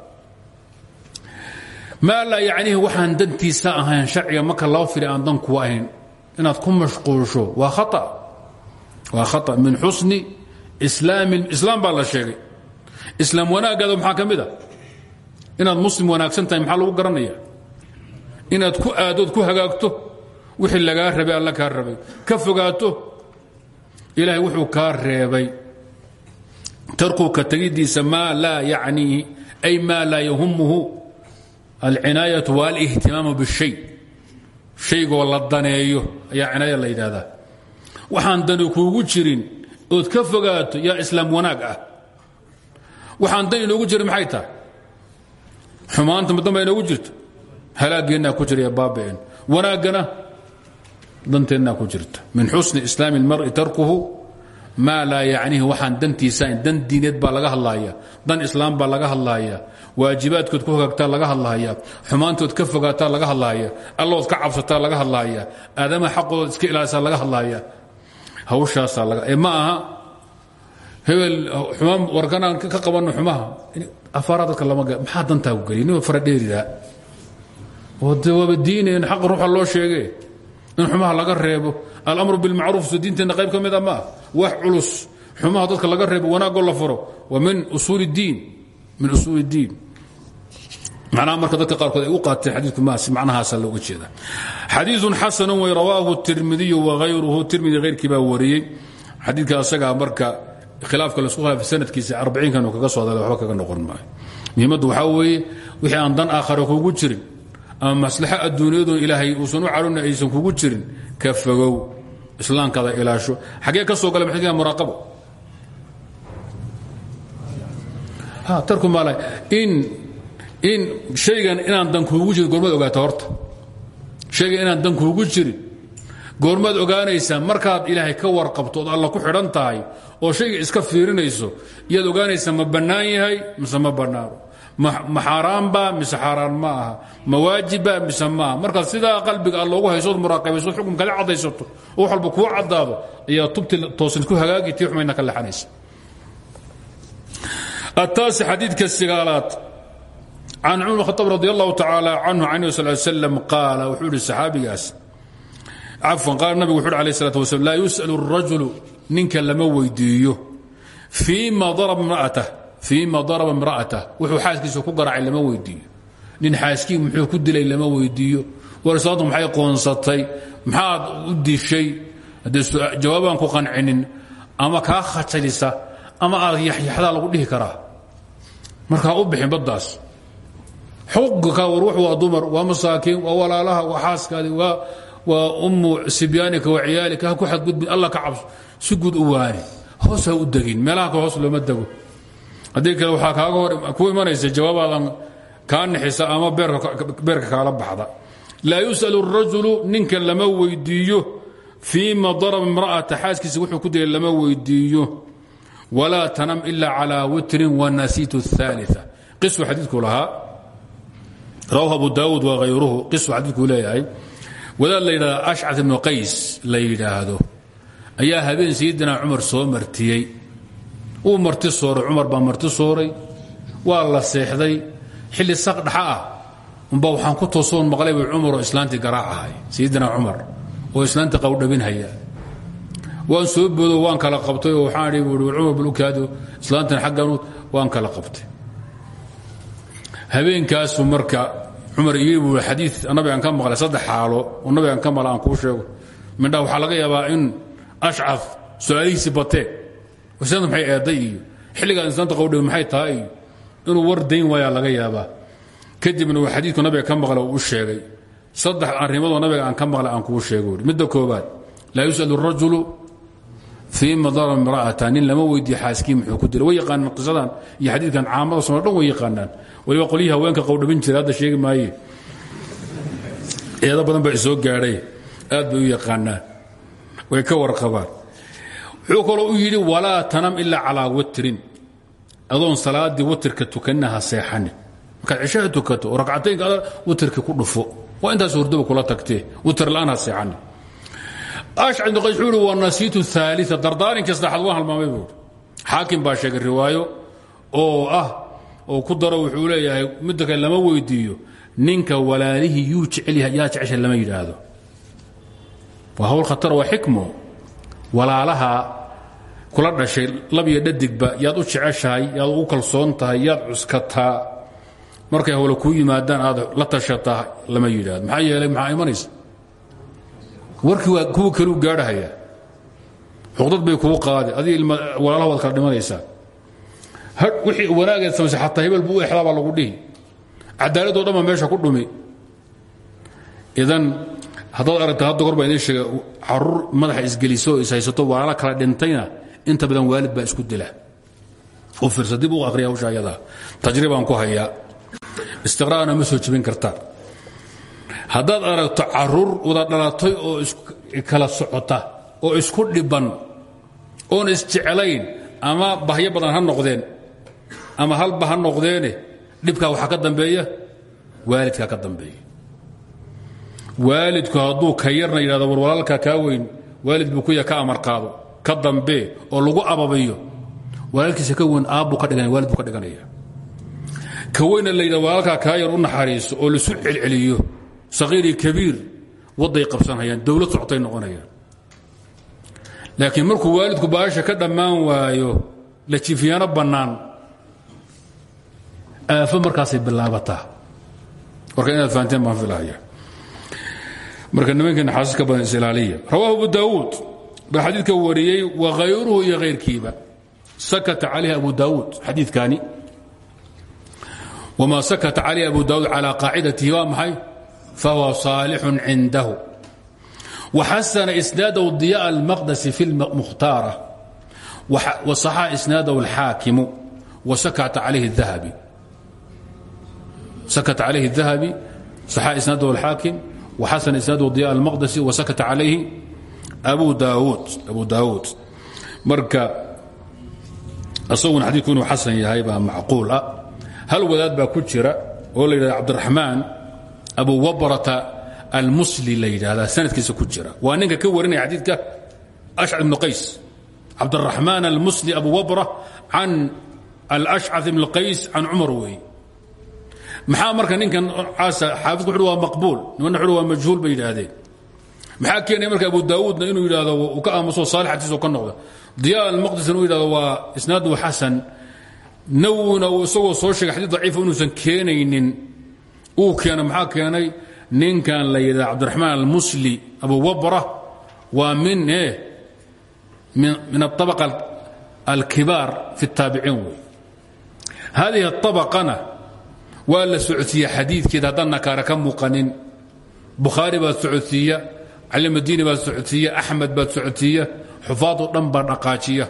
Maa laa yacniihi waxaan dantiisa ahayn sharciga marka loo firi aan dan ku ahayn. Inaad ku mashquulsho. Waa khaa waa khaa min xusni islaami islaam baa la sheegay. Islaam wanaagaada maxaa ka mid a inaad muslim wanaagsan tahay maxaa lagu garanaya inaad ku aadood ku hagaagto wixii lagaa rabay alla kaa rabay. Ka fogaato ilaahay wuxuu kaa reebay. Tarkuka tegidiisa maa laa yacniihi ay maa laa yahumuhu. Alcinaayatu walihtimaamu bishay. Shaygoo la daneeyo ayaa la yidhaahdaa. Waxaan dani kuugu jirin ood ka fogaato yaa islaam wanaag ah. Waxaan dan inoogu jirin maxay tahay? Xumaanta madan baa inoogu jirta halaageennaa ku jira baaba'een. Wanaaggana danteennaa ku jirta min xusni islaami اlmari tarkuhu maa laa yacnihi waxaan dantiisahayn dan diineed baa laga hadlaaya dan islaam baa laga hadlaaya waajibaadkood ku hogaagtaa laga hadlaaya xumaantood ka fogaataa laga hadlaaya allaood ka cabsataa laga hadlaaya aadamaha xaqoodood iska ilaalisaa laga hadlaaya. Hawshaasaa laga ma aha hebel xumaan warkanaan ka qabanno xumaha. Afaaraa lama maxaa dantaa ku geliya nima faradheeridaa waaba xaq ruuxa loo sheege in xumaha laga reebo. Alamru bilmacruuf soo diinteena qayb ka mid a ma ah wax culus. Xumaha dadka laga reebo wanaagoo la furo. Waa min usuul diin. Min usuul اdiin manaa marka dadka qaarkood ay u qaateen adiikumanahaasa looga jeeda. Xadiiun xasanu way rawaahu tirmidiyu waayruhu tirmidi hayrkii baa wariyey. Xadiika asagaa marka khilaafka la isku khilaafay sanadkiisa arbaciinkanu kaga sooda waba kaga noqon maayo. Muhimaddu waxaa weeye wixii aan dan aakhare kuugu jirin ama maslaxo adduunyadun ilaahay uusan u caruna aysan kugu jirin ka fogow islaamkaada ilaasho. Xaggee ka soo gala maxay muraaqabo? Tarku maala in in shaygan inaan dan kuugu jirin goormaad ogaata horta. Shaygan inaan dan kuugu jirin goormaad ogaanaysaa markaad ilaahay ka warqabto ood alla ku xidhan tahay oo shayga iska fiirinayso iyaad ogaanaysaa ma bannaan yahay mise ma bannaano ma xaaraanba mise ma aha ma marka sidaa qalbiga aad loogu haysood muraaqabaysood xukun kala cadaysato oo wax walba kuu caddaado tubti toosan ku hagaagi tii xumayna ka leexanaysa attaasi xadiidka sigaalaad. Can cumar bin khataab radi allahu tacaala canhu can nabi sal slam qaala wuxuu yidhi saxaabigaas cafwan qaala nabigu wuxu uhi alayh salatu wasalam laa yus'alu arajulu ninka lama fiima daraba imra'atah wuxuu xaaskiisa ku garaacay lama weydiiyo. Nin xaaskii muxuu ku dilay lama weydiiyo. Warsaadu maxay qoonsatay? Maxaad u dishay? Haddee jawaabaan ku qancinin ama kaa khajalisa ama aad yaxyaxdaa lagu dhihi karaa? Markaa u bixin baddaas. Xuquuka warwux waa dumar waa masaakiin waa walaalaha waa xaaskaadi waa ummu sibyaanika wa ciyaalika ha ku xadgudbin allah ka cabso. Si guud u waani hoos ha u degin meelaha ka hoos looma dego haddii kale waxaa kaaga hor ku imanaysa jawaabadan kaa nixisa ama beerka kaala baxda laa yus'al الrajulu ninka lama weydiiyo fiima daraba imra'ata xaaskiisa wuxuu ku dilay lama weydiiyo wlaa tanam ila calى witrin wanasiitu الثaaliثة qisu xadiidku lahaa rawahu abu daawuud wahayruhu qisu xadiidkuu leeyahay wadaad la yidhahda ashcat ibnu qays la yidhaahdo ayaa habeen sayidina cumar soo martiyey uu marti sooray cumar baa marti sooray. Waa la seexday. Xilli saq dhaxa ah. Waxaan ku toosoon maqlay bu cumaroo islaantii garaac ahay. Sayidina cumar oo islaantii qawdhabinhaya waan soo boodo waan kala qabtay waxaan idhi buui cumar balukaado islaantan xagganu waan kala qabtay. Habeenkaasu marka cumar ii buu xadii nabigaan ka maqlay saddex xaalo oo nabigaan ka maqla aan sheego. Midha waxaa laga yaabaa in ashcaf su'aalihiisii islaanta maxay eeday iyo? Xilligaan islaanta qawdhabi maxay tahay? Inuu war dayn laga yaabaa. Kadibna uu xadiidku nabiga ka maqla uu sheegay saddex arrimoodoo nabiga aan ka aan kuu sheego midda koobaad laa yus'al الrajulu fiima darba imra'ata lama weydiiye xaaskii muxuu ku dilay. Way yaqaanaan qisadan iyo xadiidkan caamada somal dhan way yaqaanaan. Waliba qolyihii haweenka qowdhabin hadda sheegi maaye. Eedo badan baa isoo gaadhay. Aad bay u yaqaanaan way ka warqabaan wuxuu kaloo u yidhi walaa tanam ilaa calaa watrin. Adoon salaaddii watirka tukanina ha seexanin. Markaad cishaha tukato oo ragcataynka witrki ku dhufo. Waa intaas hurdaba kula tagtee. Witr la'aan ha seexani ashcab ibnu qays wuxuu uhi waa nasiitu aalia dardaarinkii saddexaad waan halmaamay buu xaakim baa sheegay riwaayo oo ah oo ku daro wuxuu leeyahay midda kale lama weydiiyo. Ninka walaalihii yuu jecel yahay yaa jecesha lama yidhaahdo. Waa hawl khatar waa xikmo. Walaalaha kula dhashay lab iyo dhadigba yaad u jeceshahay yaad ugu kalsoon yaad cuskataa. Markay hawle kuu yimaadaan aad la tashataa lama yidhaahdo. Maxaa yeelay maxaa imanaysa? Warkii waa kuwa kaluu gaadhahaya. Xuqdad bay kuu qaadi adig walaalaha waad kala dhimanaysaa. Wixii wanaageed samaysay xataa hebel buu u lagu dhihi. Cadaaladoo dhan meesha ku dhumi. Idan haddaad aragta hadda gor baa idiin sheega carruur madaxa isgeliso oo walaala kala dhintayna inta badan waalid baa isku dila. Oo fiirsa dib u akhriya hawsha ayadaa tajribaan ku hayaa. Istiqraa'na ma soo jebin kartaan haddaad aragto carruur wada dhalatay oo kala socota oo isku dhibban oon isjeclayn ama bahyo badan ha noqdeen ama halba ha noqdeene dhibkaa waxaa ka dambeeya? Waalidkaa ka dambeeya. Waalidku hadduu ka yarna yidhahdo war walaalkaa kaa weyn waalid buu ka amar qaado ka dambee oo lagu ababayo walaalkiisa ka weyn aabbuu ka dhiganaya waalid buu ka dhiganaya. Ka weyna la yidhahdo walaalkaa kaa yar u naxariiso oo laisu celceliyo saqiiri kabiir wadday qabsanhayaan dowlad socotay noqonayaan. Laakiin markuu waalidku baasha ka dhammaan waayo la jiifyaano bannaan aafo markaasay bilaabataa. Marka inaad fahanteen baan filahaya marka nimankii naxaasiis ka badan isilaaliya rawaahu abu daawuud ba xadiika wariyey waayruhu iyo ayrkiiba sakata alh abu dad adiikani ma sakata alh abu dad alى qaacidatihi waa maxay? Fahuwa saalixu cindahu. Waxasana isnaadw diya almaqdasi fi mukhtaara. Wasaxa isnaadw alxaakimu. Wasakata alayhi اdahabi saxa isnaadw alxaakim. Waxasana isnaadw diya almaqdasi. Wasakata calayhi abu daawuud abu daawuud marka isaguna xadiidku inuu xasan yahay baa macquul ah. Hal wadaad baa ku jira oo la yidhahda cabdiraxmaan abu wabrata almusli la yidhahdaa sanadkiisa ku jira. Waa ninka ka warinaya xadiidka ashcad ibnu qays. Cabdiraxmaan almusli abu wabra can alashcad ibn qays can cumar weeye maxaa marka ninkan xaafidku wuxu waa maqbuul nimanna wuxu waa majhuul bay yidhaahdeen maxaa keenaya marka abu daawuudna inuu yidhahdo uu ka aamuso saalixatiisa ka noqdo diyaa almaqdisna uu yidhahdo waa isnaadu xasan nawwina uu isagoo soo sheegay xadiid daciifa inuusan keenaynin uu keena maxaa keenay ninkan la yidhahda cabdiraxmaan almusli abu wabra waa min e min aطabaqa alkibaar fi الtaabiciin wey hadihi aطabaqana waa la socodsiiya xadiidkeeda haddaan nakaara ka muuqanin bukhaari baad socodsiiya cali madiini baad socodsiiya axmed baad socodsiiya xufaadoo dhan baa dhaqaajiya.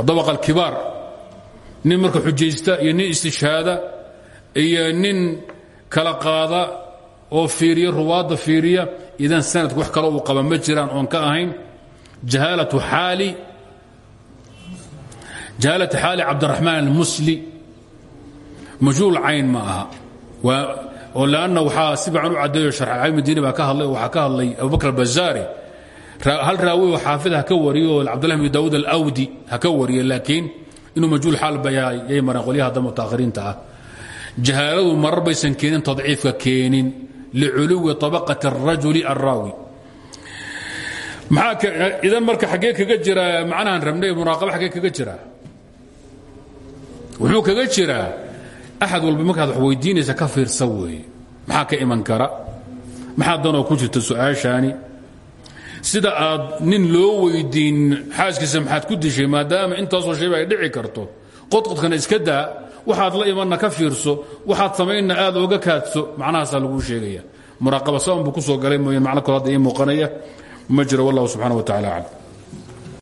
Aطabaqa alkibaar nin marka xujaysta iyo nin istishhaada iyo nin kala qaada oo fiiriya ruwaadda fiiriya idan sanadku wax kale uu qaba ma jiraan oon ka ahayn. Jahaalatu xaali. Jahaalatu xaali cabdiraxmaan almusli. Majhuul cayn ma aha oo lanna waxaa si fiican u caddeeyo sharxacaymadiini baa ka hadlay oo ka hadlay abubakr albazaari hal raawi oo xaafid ka wariyo oo cabdulahi bn daawuud alawdi ka wariyo laakiin inuu majhuul xaal bayahay yay mareen qolyaha dambe mutaakhiriinta ah. Jahaaladu marar baysan keenin tadciifka keenin liculuwi abaqati arajuli alraawi idan marka xaggee kaga jira macnahaan rabnay munaaqaba xaggee kaga jira wuxuu kaga jiraa axad walba markaad wax weydiinaysa ka fiirsa weeye maxaa ka iman kara maxaa danoo ku jirta su'aashaani sida aad nin loo weydiin xaaskiisa maxaad ku dishay maadaama intaasoo shayba ay dhici karto qodqodkana iska daa waxaad la imanna ka fiirso waxaad samaynna aad oga kaadso macnahaasaa laguu sheegaya muraaqaba saban buu ku soo galay mooyeen macno kalo hadda ii muuqanaya ma jiro wallahu subxana wa tacala aclam